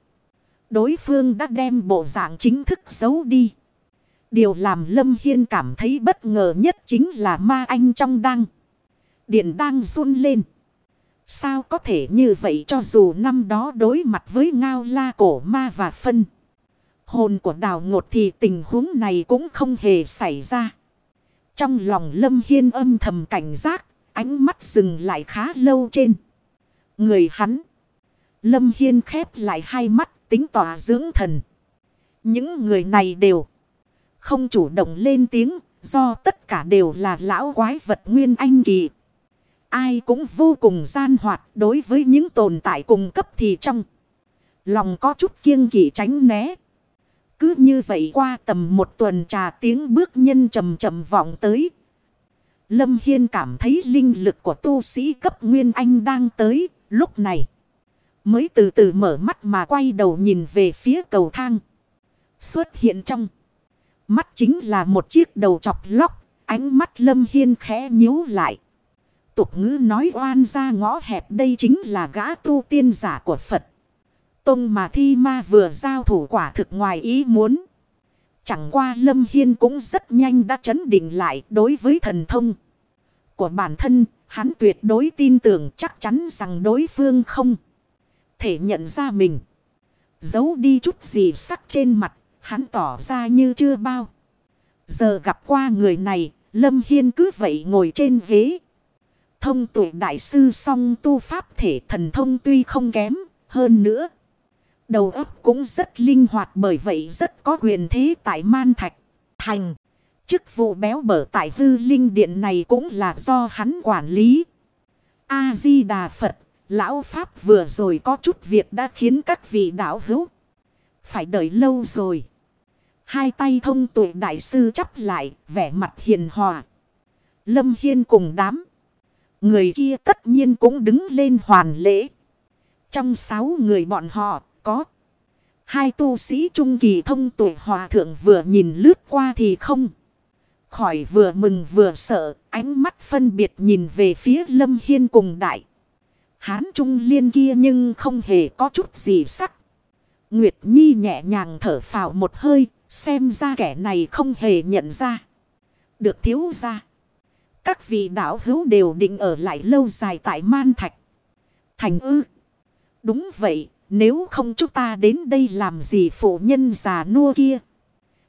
Đối phương đã đem bộ dạng chính thức giấu đi. Điều làm Lâm Hiên cảm thấy bất ngờ nhất chính là ma anh trong đăng. Điện đang run lên. Sao có thể như vậy cho dù năm đó đối mặt với ngao la cổ ma và phân. Hồn của đào ngột thì tình huống này cũng không hề xảy ra. Trong lòng Lâm Hiên âm thầm cảnh giác, ánh mắt dừng lại khá lâu trên. Người hắn. Lâm Hiên khép lại hai mắt tính tỏa dưỡng thần. Những người này đều không chủ động lên tiếng, do tất cả đều là lão quái vật nguyên anh kỳ. Ai cũng vô cùng gian hoạt đối với những tồn tại cùng cấp thì trong. Lòng có chút kiêng kỵ tránh né. Cứ như vậy qua tầm một tuần trà tiếng bước nhân trầm trầm vọng tới. Lâm Hiên cảm thấy linh lực của tu sĩ cấp Nguyên Anh đang tới lúc này. Mới từ từ mở mắt mà quay đầu nhìn về phía cầu thang. Xuất hiện trong. Mắt chính là một chiếc đầu chọc lóc. Ánh mắt Lâm Hiên khẽ nhíu lại. Tục ngữ nói oan ra ngõ hẹp đây chính là gã tu tiên giả của Phật. Tông mà thi ma vừa giao thủ quả thực ngoài ý muốn. Chẳng qua Lâm Hiên cũng rất nhanh đã chấn định lại đối với thần thông. Của bản thân, hắn tuyệt đối tin tưởng chắc chắn rằng đối phương không thể nhận ra mình. Giấu đi chút gì sắc trên mặt, hắn tỏ ra như chưa bao. Giờ gặp qua người này, Lâm Hiên cứ vậy ngồi trên ghế. Thông tuổi đại sư song tu pháp thể thần thông tuy không kém, hơn nữa. Đầu óc cũng rất linh hoạt bởi vậy rất có quyền thế tại Man Thạch. Thành, chức vụ béo bở tại hư linh điện này cũng là do hắn quản lý. A-di-đà Phật Lão Pháp vừa rồi có chút việc đã khiến các vị đạo hữu. Phải đợi lâu rồi. Hai tay thông tuệ đại sư chắp lại, vẻ mặt hiền hòa. Lâm Hiên cùng đám. Người kia tất nhiên cũng đứng lên hoàn lễ. Trong sáu người bọn họ có. Hai tu sĩ trung kỳ thông tuệ hòa thượng vừa nhìn lướt qua thì không. Khỏi vừa mừng vừa sợ, ánh mắt phân biệt nhìn về phía Lâm Hiên cùng đại. Hán Trung Liên kia nhưng không hề có chút gì sắc. Nguyệt Nhi nhẹ nhàng thở phào một hơi, xem ra kẻ này không hề nhận ra. Được thiếu ra. Các vị đạo hữu đều định ở lại lâu dài tại Man Thạch. Thành ư. Đúng vậy, nếu không chúng ta đến đây làm gì phụ nhân già nua kia.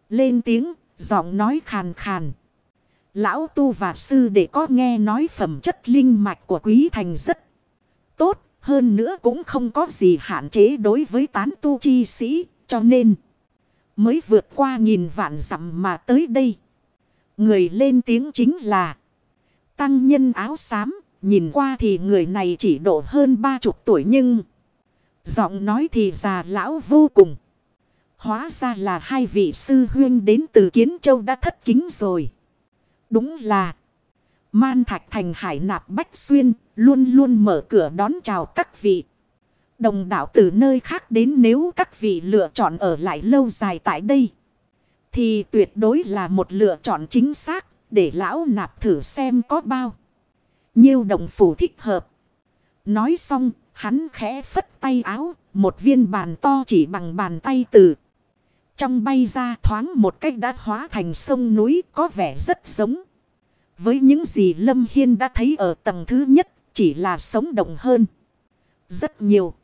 Lên tiếng, giọng nói khàn khàn. Lão Tu và Sư để có nghe nói phẩm chất linh mạch của Quý Thành rất tốt, hơn nữa cũng không có gì hạn chế đối với tán tu chi sĩ, cho nên mới vượt qua nghìn vạn dặm mà tới đây. Người lên tiếng chính là tăng nhân áo xám. Nhìn qua thì người này chỉ độ hơn ba chục tuổi nhưng giọng nói thì già lão vô cùng. Hóa ra là hai vị sư huyên đến từ Kiến Châu đã thất kính rồi. Đúng là Man Thạch Thành Hải Nạp Bách Xuyên luôn luôn mở cửa đón chào các vị. Đồng đạo từ nơi khác đến nếu các vị lựa chọn ở lại lâu dài tại đây. Thì tuyệt đối là một lựa chọn chính xác để lão nạp thử xem có bao. Nhiêu đồng phủ thích hợp. Nói xong, hắn khẽ phất tay áo. Một viên bàn to chỉ bằng bàn tay từ. Trong bay ra thoáng một cách đã hóa thành sông núi có vẻ rất giống. Với những gì Lâm Hiên đã thấy ở tầng thứ nhất chỉ là sống động hơn. Rất nhiều.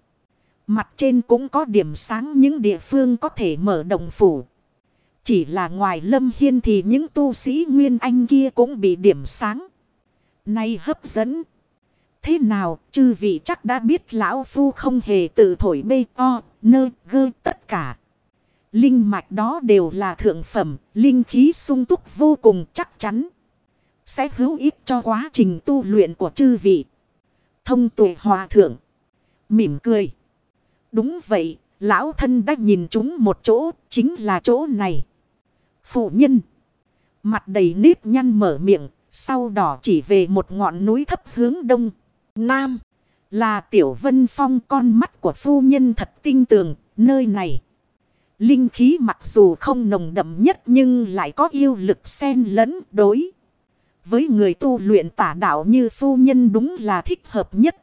Mặt trên cũng có điểm sáng những địa phương có thể mở đồng phủ. Chỉ là ngoài Lâm Hiên thì những tu sĩ Nguyên Anh kia cũng bị điểm sáng. Nay hấp dẫn. Thế nào chư vị chắc đã biết lão phu không hề tự thổi bê o, nơ, gơ tất cả. Linh mạch đó đều là thượng phẩm, linh khí sung túc vô cùng chắc chắn. Sẽ hữu ích cho quá trình tu luyện của chư vị. Thông tuệ hòa thượng. Mỉm cười. Đúng vậy, lão thân đã nhìn chúng một chỗ, chính là chỗ này. Phụ nhân. Mặt đầy nếp nhăn mở miệng, sau đỏ chỉ về một ngọn núi thấp hướng đông. Nam. Là tiểu vân phong con mắt của phu nhân thật tinh tường, nơi này. Linh khí mặc dù không nồng đậm nhất nhưng lại có yêu lực xen lẫn đối. Với người tu luyện tả đạo như phu nhân đúng là thích hợp nhất.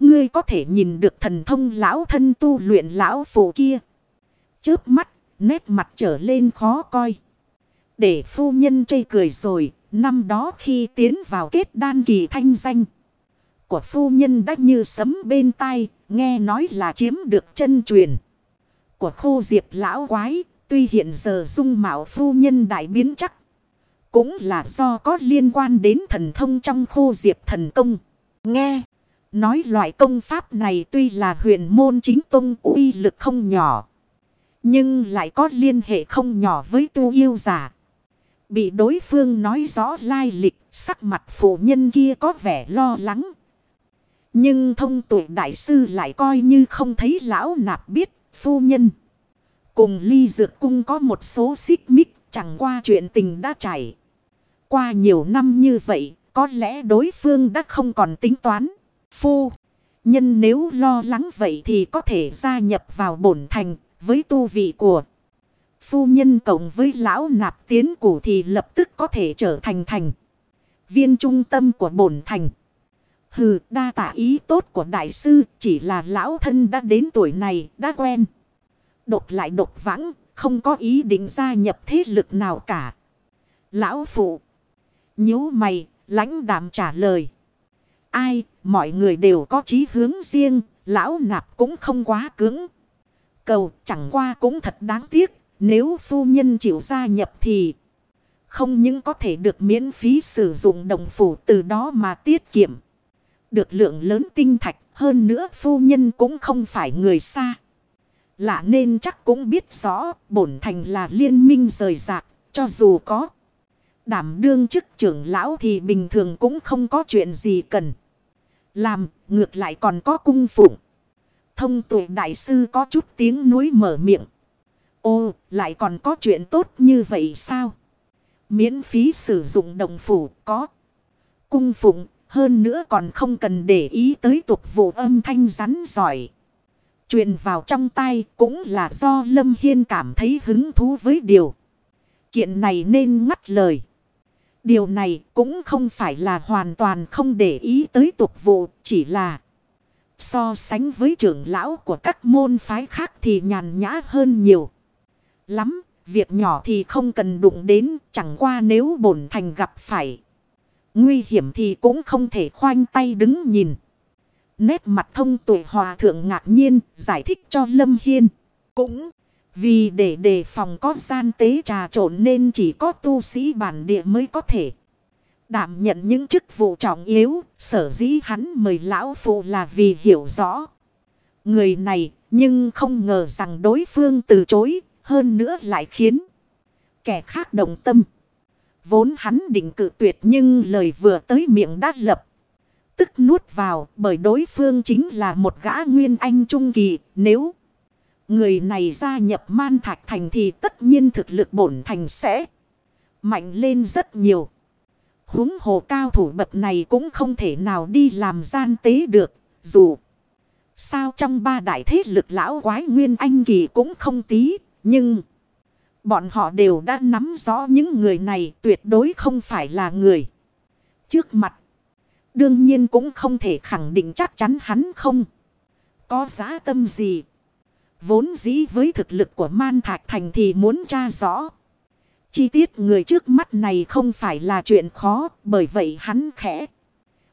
Ngươi có thể nhìn được thần thông lão thân tu luyện lão phụ kia. Chớp mắt, nét mặt trở lên khó coi. Để phu nhân chây cười rồi, năm đó khi tiến vào kết đan kỳ thanh danh. Của phu nhân đã như sấm bên tai, nghe nói là chiếm được chân truyền. Của khô diệp lão quái, tuy hiện giờ dung mạo phu nhân đại biến chắc. Cũng là do có liên quan đến thần thông trong khô diệp thần công. Nghe, nói loại công pháp này tuy là huyền môn chính tông uy lực không nhỏ. Nhưng lại có liên hệ không nhỏ với tu yêu giả. Bị đối phương nói rõ lai lịch, sắc mặt phụ nhân kia có vẻ lo lắng. Nhưng thông tuổi đại sư lại coi như không thấy lão nạp biết, phu nhân. Cùng ly dược cung có một số xích mích, chẳng qua chuyện tình đã chảy. Qua nhiều năm như vậy, có lẽ đối phương đã không còn tính toán. Phu, nhân nếu lo lắng vậy thì có thể gia nhập vào bổn thành với tu vị của phu nhân cộng với lão nạp tiến củ thì lập tức có thể trở thành thành. Viên trung tâm của bổn thành. Hừ, đa tả ý tốt của đại sư chỉ là lão thân đã đến tuổi này đã quen. Đột lại đột vãng, không có ý định gia nhập thế lực nào cả. Lão phụ nhíu mày, lãnh đạm trả lời. Ai, mọi người đều có chí hướng riêng, lão nạp cũng không quá cứng. Cầu chẳng qua cũng thật đáng tiếc, nếu phu nhân chịu gia nhập thì không những có thể được miễn phí sử dụng đồng phủ từ đó mà tiết kiệm. Được lượng lớn tinh thạch hơn nữa phu nhân cũng không phải người xa. Lạ nên chắc cũng biết rõ bổn thành là liên minh rời rạc cho dù có. Đảm đương chức trưởng lão thì bình thường cũng không có chuyện gì cần. Làm ngược lại còn có cung phụng. Thông tuệ đại sư có chút tiếng núi mở miệng. Ô, lại còn có chuyện tốt như vậy sao? Miễn phí sử dụng đồng phủ có. Cung phụng, hơn nữa còn không cần để ý tới tục vụ âm thanh rắn giỏi. Truyền vào trong tay cũng là do Lâm Hiên cảm thấy hứng thú với điều. Kiện này nên ngắt lời. Điều này cũng không phải là hoàn toàn không để ý tới tục vụ, chỉ là so sánh với trưởng lão của các môn phái khác thì nhàn nhã hơn nhiều lắm. Việc nhỏ thì không cần đụng đến, chẳng qua nếu bổn thành gặp phải. Nguy hiểm thì cũng không thể khoanh tay đứng nhìn. Nét mặt thông tuổi hòa thượng ngạc nhiên giải thích cho Lâm Hiên. Cũng vì để đề phòng có gian tế trà trộn nên chỉ có tu sĩ bản địa mới có thể. Đảm nhận những chức vụ trọng yếu, sở dĩ hắn mời lão phụ là vì hiểu rõ. Người này, nhưng không ngờ rằng đối phương từ chối, hơn nữa lại khiến kẻ khác động tâm. Vốn hắn định cự tuyệt nhưng lời vừa tới miệng đã lập. Tức nuốt vào bởi đối phương chính là một gã nguyên anh trung kỳ. Nếu người này gia nhập man thạch thành thì tất nhiên thực lực bổn thành sẽ mạnh lên rất nhiều. Húng hồ cao thủ bậc này cũng không thể nào đi làm gian tế được. Dù sao trong ba đại thế lực lão quái nguyên anh kỳ cũng không tí. Nhưng bọn họ đều đã nắm rõ những người này tuyệt đối không phải là người. Trước mặt. Đương nhiên cũng không thể khẳng định chắc chắn hắn không. Có giá tâm gì. Vốn dĩ với thực lực của man thạch thành thì muốn tra rõ. Chi tiết người trước mắt này không phải là chuyện khó, bởi vậy hắn khẽ.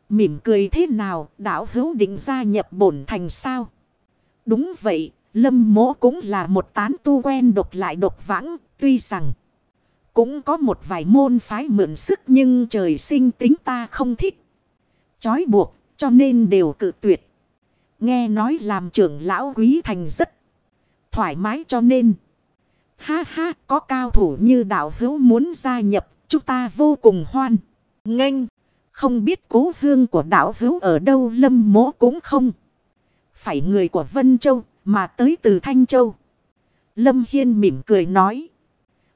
Mỉm cười thế nào, đảo hữu định gia nhập bổn thành sao? Đúng vậy, lâm mỗ cũng là một tán tu quen độc lại độc vãng, tuy rằng cũng có một vài môn phái mượn sức nhưng trời sinh tính ta không thích. Chói buộc, cho nên đều cự tuyệt. Nghe nói làm trưởng lão quý thành rất thoải mái cho nên. Ha ha, có cao thủ như đạo hữu muốn gia nhập, chúng ta vô cùng hoan. Nghênh, không biết cố hương của đạo hữu ở đâu lâm mố cũng không. Phải người của Vân Châu, mà tới từ Thanh Châu. Lâm Hiên mỉm cười nói.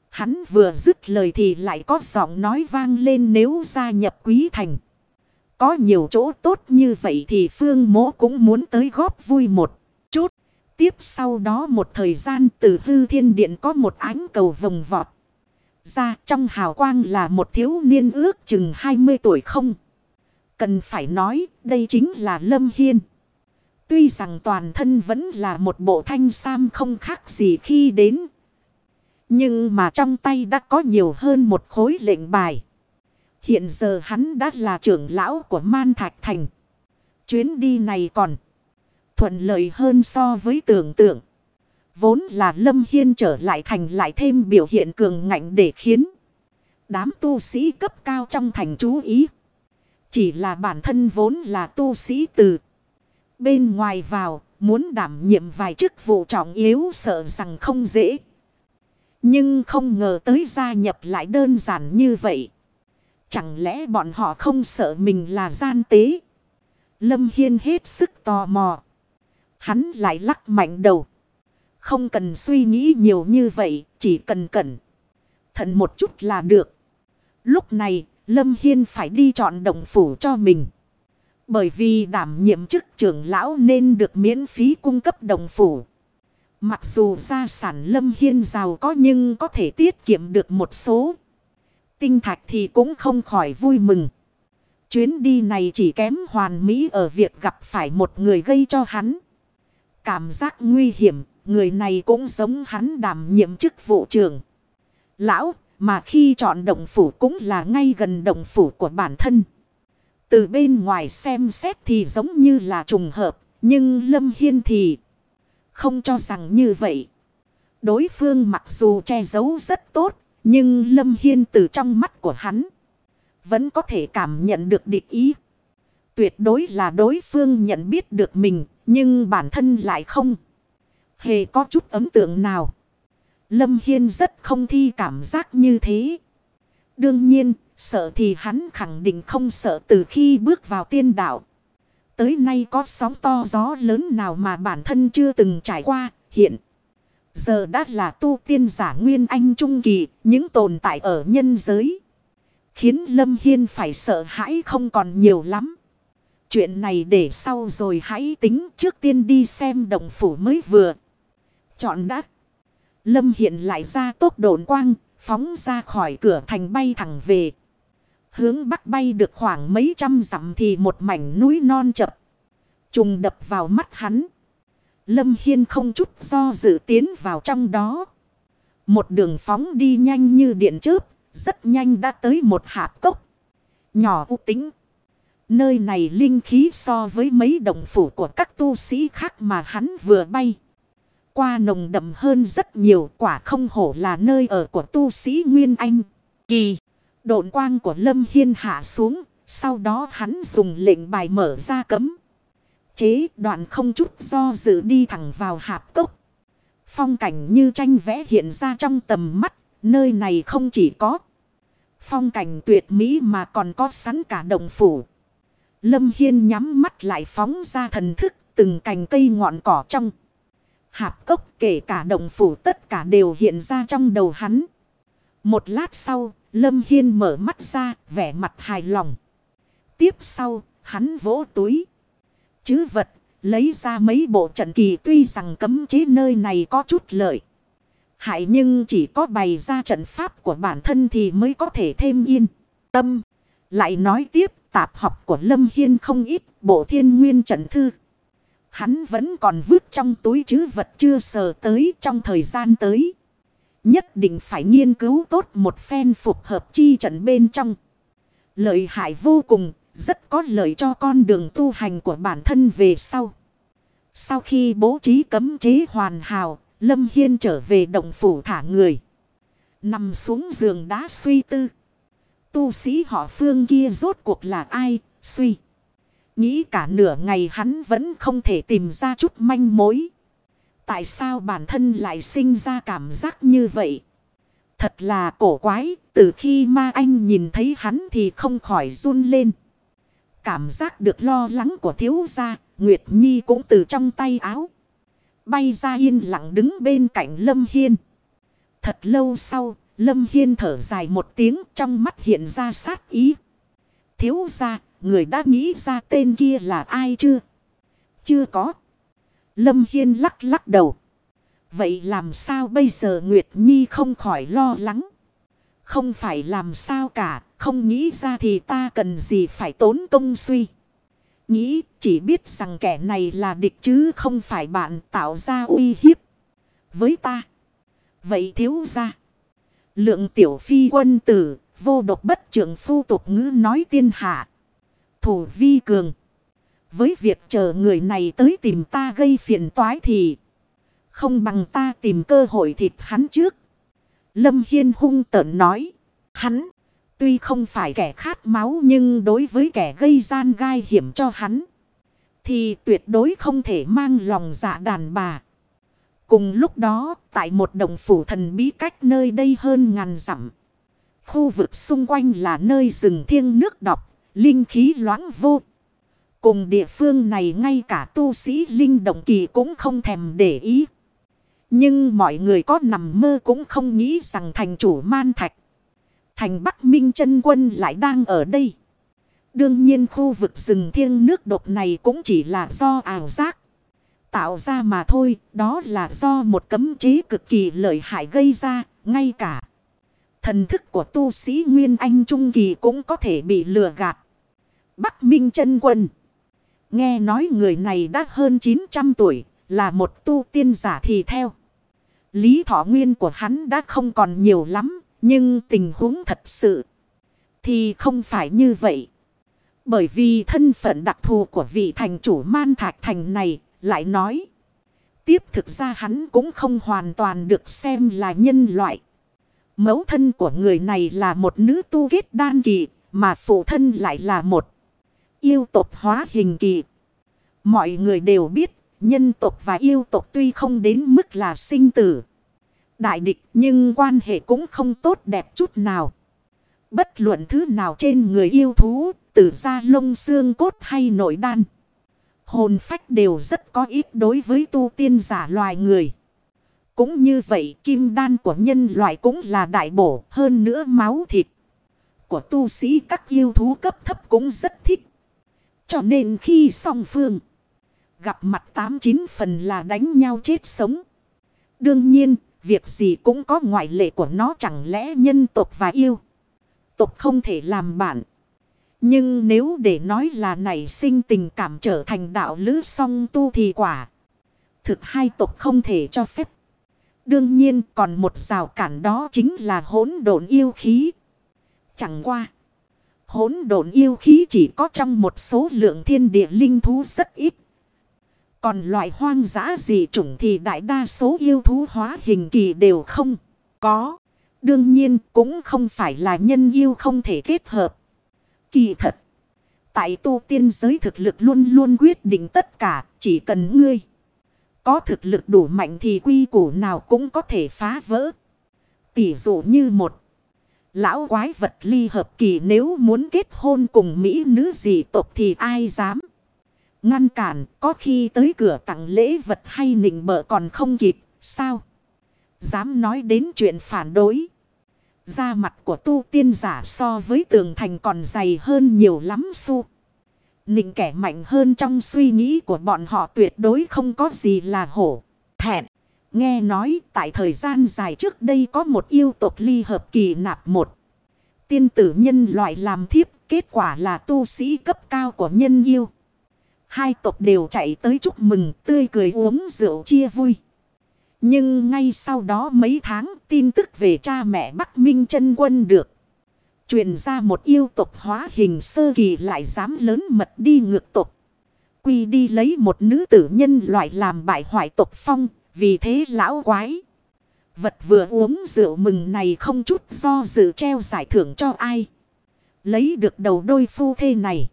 Hắn vừa dứt lời thì lại có giọng nói vang lên nếu gia nhập quý thành. Có nhiều chỗ tốt như vậy thì phương mố cũng muốn tới góp vui một. Tiếp sau đó một thời gian từ hư thiên điện có một ánh cầu vồng vọt. Ra trong hào quang là một thiếu niên ước chừng 20 tuổi không. Cần phải nói, đây chính là Lâm Hiên. Tuy rằng toàn thân vẫn là một bộ thanh sam không khác gì khi đến. Nhưng mà trong tay đã có nhiều hơn một khối lệnh bài. Hiện giờ hắn đã là trưởng lão của Man Thạch Thành. Chuyến đi này còn thuận lợi hơn so với tưởng tượng. Vốn là Lâm Hiên trở lại thành lại thêm biểu hiện cường ngạnh để khiến đám tu sĩ cấp cao trong thành chú ý. Chỉ là bản thân vốn là tu sĩ từ bên ngoài vào, muốn đảm nhiệm vài chức vụ trọng yếu sợ rằng không dễ. Nhưng không ngờ tới gia nhập lại đơn giản như vậy. Chẳng lẽ bọn họ không sợ mình là gian tế? Lâm Hiên hết sức tò mò. Hắn lại lắc mạnh đầu. Không cần suy nghĩ nhiều như vậy, chỉ cần cẩn thận một chút là được. Lúc này, Lâm Hiên phải đi chọn đồng phủ cho mình. Bởi vì đảm nhiệm chức trưởng lão nên được miễn phí cung cấp đồng phủ. Mặc dù gia sản Lâm Hiên giàu có nhưng có thể tiết kiệm được một số. Tinh thạch thì cũng không khỏi vui mừng. Chuyến đi này chỉ kém hoàn mỹ ở việc gặp phải một người gây cho hắn. Cảm giác nguy hiểm, người này cũng giống hắn đảm nhiệm chức vụ trưởng. Lão, mà khi chọn động phủ cũng là ngay gần động phủ của bản thân. Từ bên ngoài xem xét thì giống như là trùng hợp, nhưng Lâm Hiên thì không cho rằng như vậy. Đối phương mặc dù che giấu rất tốt, nhưng Lâm Hiên từ trong mắt của hắn vẫn có thể cảm nhận được địch ý. Tuyệt đối là đối phương nhận biết được mình, nhưng bản thân lại không hề có chút ấn tượng nào. Lâm Hiên rất không thi cảm giác như thế. Đương nhiên, sợ thì hắn khẳng định không sợ từ khi bước vào tiên đạo. Tới nay có sóng to gió lớn nào mà bản thân chưa từng trải qua, hiện. Giờ đã là tu tiên giả nguyên anh trung kỳ, những tồn tại ở nhân giới. Khiến Lâm Hiên phải sợ hãi không còn nhiều lắm. Chuyện này để sau rồi hãy tính trước tiên đi xem đồng phủ mới vừa. Chọn đắt. Lâm hiện lại ra tốt độn quang, phóng ra khỏi cửa thành bay thẳng về. Hướng bắc bay được khoảng mấy trăm dặm thì một mảnh núi non chập. Trùng đập vào mắt hắn. Lâm Hiên không chút do dự tiến vào trong đó. Một đường phóng đi nhanh như điện chớp, rất nhanh đã tới một hạp cốc. Nhỏ u tính. Nơi này linh khí so với mấy đồng phủ của các tu sĩ khác mà hắn vừa bay. Qua nồng đậm hơn rất nhiều quả không hổ là nơi ở của tu sĩ Nguyên Anh. Kỳ, độn quang của Lâm Hiên hạ xuống, sau đó hắn dùng lệnh bài mở ra cấm. Chế đoạn không chút do dự đi thẳng vào hạp cốc. Phong cảnh như tranh vẽ hiện ra trong tầm mắt, nơi này không chỉ có Phong cảnh tuyệt mỹ mà còn có sẵn cả đồng phủ. Lâm Hiên nhắm mắt lại phóng ra thần thức từng cành cây ngọn cỏ trong. Hạp cốc kể cả đồng phủ tất cả đều hiện ra trong đầu hắn. Một lát sau, Lâm Hiên mở mắt ra, vẻ mặt hài lòng. Tiếp sau, hắn vỗ túi. Chứ vật, lấy ra mấy bộ trận kỳ tuy rằng cấm chế nơi này có chút lợi. Hại nhưng chỉ có bày ra trận pháp của bản thân thì mới có thể thêm yên. Tâm. Lại nói tiếp tạp học của Lâm Hiên không ít bộ thiên nguyên trận thư. Hắn vẫn còn vứt trong túi chứ vật chưa sờ tới trong thời gian tới. Nhất định phải nghiên cứu tốt một phen phục hợp chi trận bên trong. Lợi hại vô cùng, rất có lợi cho con đường tu hành của bản thân về sau. Sau khi bố trí cấm chế hoàn hảo, Lâm Hiên trở về động phủ thả người. Nằm xuống giường đá suy tư. Tu sĩ họ phương kia rốt cuộc là ai, suy. Nghĩ cả nửa ngày hắn vẫn không thể tìm ra chút manh mối. Tại sao bản thân lại sinh ra cảm giác như vậy? Thật là cổ quái, từ khi ma anh nhìn thấy hắn thì không khỏi run lên. Cảm giác được lo lắng của thiếu gia, Nguyệt Nhi cũng từ trong tay áo. Bay ra yên lặng đứng bên cạnh Lâm Hiên. Thật lâu sau, Lâm Hiên thở dài một tiếng trong mắt hiện ra sát ý. Thiếu gia, người đã nghĩ ra tên kia là ai chưa? Chưa có. Lâm Hiên lắc lắc đầu. Vậy làm sao bây giờ Nguyệt Nhi không khỏi lo lắng? Không phải làm sao cả, không nghĩ ra thì ta cần gì phải tốn công suy. Nghĩ chỉ biết rằng kẻ này là địch chứ không phải bạn tạo ra uy hiếp với ta. Vậy thiếu ra. Lượng tiểu phi quân tử, vô độc bất trưởng phu tục ngữ nói tiên hạ. Thủ vi cường. Với việc chờ người này tới tìm ta gây phiền toái thì không bằng ta tìm cơ hội thịt hắn trước. Lâm Hiên hung tợn nói. Hắn tuy không phải kẻ khát máu nhưng đối với kẻ gây gian gai hiểm cho hắn. Thì tuyệt đối không thể mang lòng dạ đàn bà. Cùng lúc đó tại một đồng phủ thần bí cách nơi đây hơn ngàn dặm. Khu vực xung quanh là nơi rừng thiêng nước độc, linh khí loãng vô. Cùng địa phương này ngay cả tu sĩ linh động kỳ cũng không thèm để ý. Nhưng mọi người có nằm mơ cũng không nghĩ rằng thành chủ man thạch. Thành Bắc Minh chân quân lại đang ở đây. Đương nhiên khu vực rừng thiêng nước độc này cũng chỉ là do ảo giác. Tạo ra mà thôi, đó là do một cấm chế cực kỳ lợi hại gây ra, ngay cả. Thần thức của tu sĩ Nguyên Anh Trung Kỳ cũng có thể bị lừa gạt. Bắc Minh chân quân. Nghe nói người này đã hơn 900 tuổi, là một tu tiên giả thì theo. Lý thọ nguyên của hắn đã không còn nhiều lắm, nhưng tình huống thật sự thì không phải như vậy. Bởi vì thân phận đặc thù của vị thành chủ man thạch thành này lại nói. Tiếp thực ra hắn cũng không hoàn toàn được xem là nhân loại. Mẫu thân của người này là một nữ tu kết đan kỳ mà phụ thân lại là một yêu tộc hóa hình kỳ. Mọi người đều biết nhân tộc và yêu tộc tuy không đến mức là sinh tử. Đại địch nhưng quan hệ cũng không tốt đẹp chút nào. Bất luận thứ nào trên người yêu thú, từ da lông xương cốt hay nội đan. Hồn phách đều rất có ít đối với tu tiên giả loài người. Cũng như vậy, kim đan của nhân loại cũng là đại bổ, hơn nữa máu thịt. Của tu sĩ các yêu thú cấp thấp cũng rất thích. Cho nên khi song phương gặp mặt tám chín phần là đánh nhau chết sống. Đương nhiên, Việc gì cũng có ngoại lệ của nó, chẳng lẽ nhân tộc và yêu. Tộc không thể làm bạn. Nhưng nếu để nói là nảy sinh tình cảm trở thành đạo lữ song tu thì quả. Thực hai tộc không thể cho phép. Đương nhiên còn một rào cản đó chính là hỗn độn yêu khí. Chẳng qua. Hỗn độn yêu khí chỉ có trong một số lượng thiên địa linh thú rất ít. Còn loại hoang dã dị chủng thì đại đa số yêu thú hóa hình kỳ đều không có. Đương nhiên cũng không phải là nhân yêu không thể kết hợp. Kỳ thật. Tại tu tiên giới thực lực luôn luôn quyết định tất cả. Chỉ cần ngươi. Có thực lực đủ mạnh thì quy củ nào cũng có thể phá vỡ. Tỷ dụ như một. Lão quái vật ly hợp kỳ nếu muốn kết hôn cùng Mỹ nữ dị tộc thì ai dám. Ngăn cản có khi tới cửa tặng lễ vật hay nịnh bợ còn không kịp. Sao? Dám nói đến chuyện phản đối. Da mặt của tu tiên giả so với tường thành còn dày hơn nhiều lắm su. Nịnh kẻ mạnh hơn trong suy nghĩ của bọn họ tuyệt đối không có gì là hổ. Thẹn. Nghe nói, tại thời gian dài trước đây có một yêu tộc ly hợp kỳ nạp một. Tiên tử nhân loại làm thiếp, kết quả là tu sĩ cấp cao của nhân yêu. Hai tộc đều chạy tới chúc mừng, tươi cười uống rượu chia vui. Nhưng ngay sau đó mấy tháng, tin tức về cha mẹ Bắc Minh chân quân được. Truyền ra một yêu tộc hóa hình sơ kỳ lại dám lớn mật đi ngược tộc. Quy đi lấy một nữ tử nhân loại làm bại hoại tộc phong. Vì thế lão quái. Vật vừa uống rượu mừng này không chút do dự treo giải thưởng cho ai. Lấy được đầu đôi phu thê này.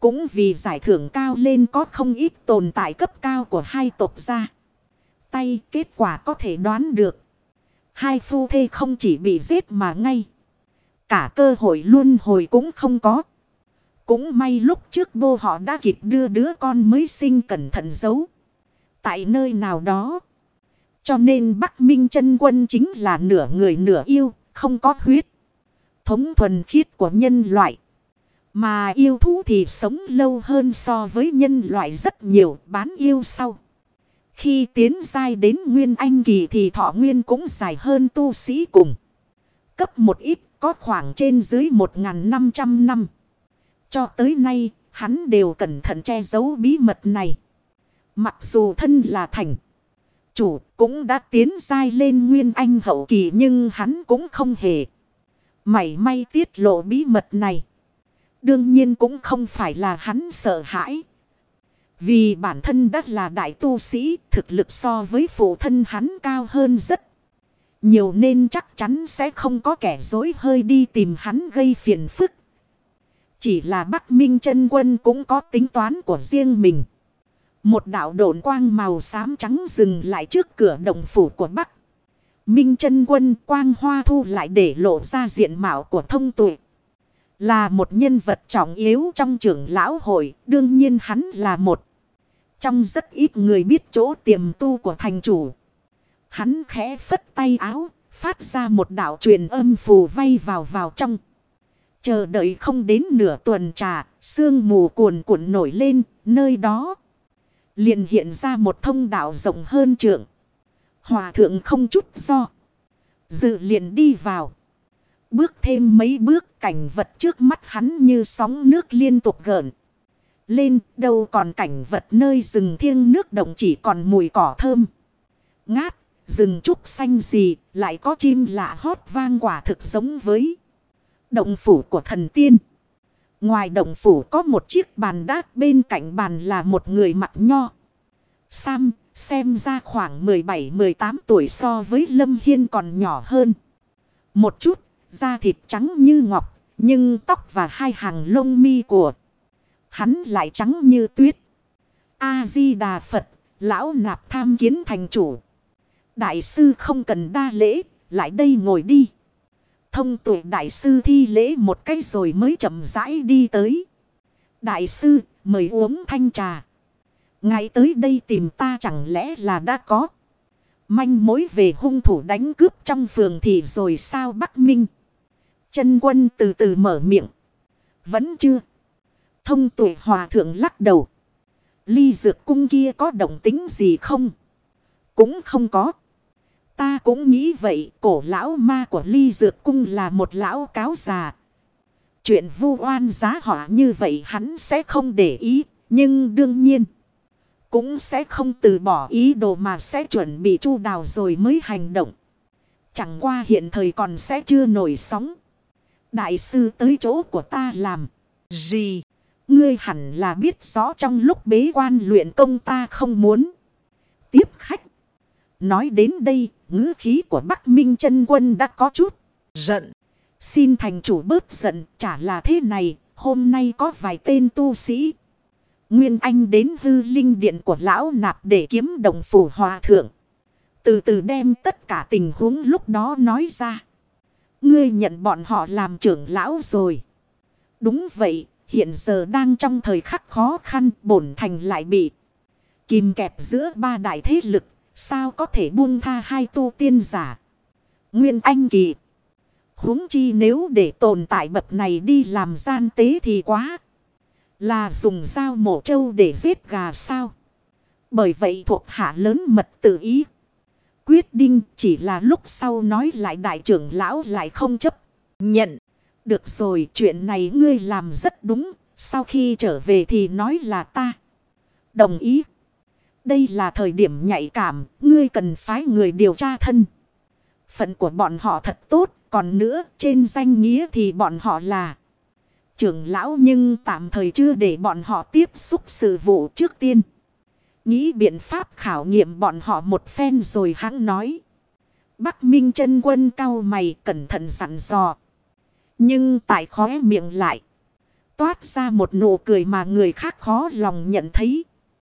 Cũng vì giải thưởng cao lên có không ít tồn tại cấp cao của hai tộc gia. Tay kết quả có thể đoán được. Hai phu thê không chỉ bị giết mà ngay. Cả cơ hội luôn hồi cũng không có. Cũng may lúc trước bô họ đã kịp đưa đứa con mới sinh cẩn thận giấu. Tại nơi nào đó. Cho nên Bắc Minh chân quân chính là nửa người nửa yêu, không có huyết. Thống thuần khiết của nhân loại. Mà yêu thú thì sống lâu hơn so với nhân loại rất nhiều bán yêu sau. Khi tiến dai đến nguyên anh kỳ thì thọ nguyên cũng dài hơn tu sĩ cùng. Cấp một ít, có khoảng trên dưới 1.500 năm. Cho tới nay, hắn đều cẩn thận che giấu bí mật này. Mặc dù thân là thành. Chủ cũng đã tiến dai lên nguyên anh hậu kỳ nhưng hắn cũng không hề. Mảy may tiết lộ bí mật này. Đương nhiên cũng không phải là hắn sợ hãi. Vì bản thân đã là đại tu sĩ, thực lực so với phụ thân hắn cao hơn rất nhiều nên chắc chắn sẽ không có kẻ dối hơi đi tìm hắn gây phiền phức. Chỉ là Bắc Minh chân quân cũng có tính toán của riêng mình. Một đạo độn quang màu xám trắng dừng lại trước cửa động phủ của Bắc. Minh chân quân quang hoa thu lại để lộ ra diện mạo của thông tuệ. Là một nhân vật trọng yếu trong trưởng lão hội, đương nhiên hắn là một. Trong rất ít người biết chỗ tiềm tu của thành chủ. Hắn khẽ phất tay áo, phát ra một đạo truyền âm phù vay vào vào trong. Chờ đợi không đến nửa tuần trà, sương mù cuồn cuộn nổi lên, nơi đó. Liền hiện ra một thông đạo rộng hơn trượng. Hòa thượng không chút do. Dự liền đi vào. Bước thêm mấy bước cảnh vật trước mắt hắn như sóng nước liên tục gợn. Lên đâu còn cảnh vật nơi rừng thiêng nước động chỉ còn mùi cỏ thơm. Ngát, rừng trúc xanh gì lại có chim lạ hót vang quả thực giống với động phủ của thần tiên. Ngoài động phủ có một chiếc bàn đá bên cạnh bàn là một người mặt nho. Sam xem ra khoảng 17-18 tuổi so với Lâm Hiên còn nhỏ hơn. Một chút da thịt trắng như ngọc, nhưng tóc và hai hàng lông mi của hắn lại trắng như tuyết. A-di-đà Phật, lão nạp tham kiến thành chủ. Đại sư không cần đa lễ, lại đây ngồi đi. Thông tuổi đại sư thi lễ một cái rồi mới chậm rãi đi tới. Đại sư, mời uống thanh trà. ngày tới đây tìm ta chẳng lẽ là đã có. Manh mối về hung thủ đánh cướp trong phường thì rồi sao Bắc Minh. Chân quân từ từ mở miệng. Vẫn chưa. Thông tuổi hòa thượng lắc đầu. Ly dược cung kia có động tính gì không? Cũng không có. Ta cũng nghĩ vậy, cổ lão ma của ly dược cung là một lão cáo già. Chuyện vu oan giá họa như vậy hắn sẽ không để ý, nhưng đương nhiên. Cũng sẽ không từ bỏ ý đồ mà sẽ chuẩn bị chu đào rồi mới hành động. Chẳng qua hiện thời còn sẽ chưa nổi sóng. Đại sư tới chỗ của ta làm. Gì? Ngươi hẳn là biết rõ trong lúc bế quan luyện công ta không muốn. Tiếp khách. Nói đến đây, ngữ khí của Bắc Minh chân quân đã có chút giận. Xin thành chủ bớt giận, chả là thế này, hôm nay có vài tên tu sĩ. Nguyên Anh đến hư linh điện của lão nạp để kiếm đồng phủ hòa thượng. Từ từ đem tất cả tình huống lúc đó nói ra ngươi nhận bọn họ làm trưởng lão rồi. Đúng vậy, hiện giờ đang trong thời khắc khó khăn, bổn thành lại bị kìm kẹp giữa ba đại thế lực, sao có thể buông tha hai tu tiên giả. Nguyên Anh Kỳ huống chi nếu để tồn tại bậc này đi làm gian tế thì quá. Là dùng dao mổ trâu để giết gà sao? Bởi vậy thuộc hạ lớn mật tự ý. Quyết định chỉ là lúc sau nói lại đại trưởng lão lại không chấp. Nhận. Được rồi, chuyện này ngươi làm rất đúng. Sau khi trở về thì nói là ta. Đồng ý. Đây là thời điểm nhạy cảm. Ngươi cần phái người điều tra thân. Phận của bọn họ thật tốt. Còn nữa, trên danh nghĩa thì bọn họ là trưởng lão nhưng tạm thời chưa để bọn họ tiếp xúc sự vụ trước tiên. Nghĩ biện pháp khảo nghiệm bọn họ một phen rồi hắn nói. Bắc Minh chân quân cao mày cẩn thận sẵn dò. Nhưng tại khóe miệng lại. Toát ra một nụ cười mà người khác khó lòng nhận thấy.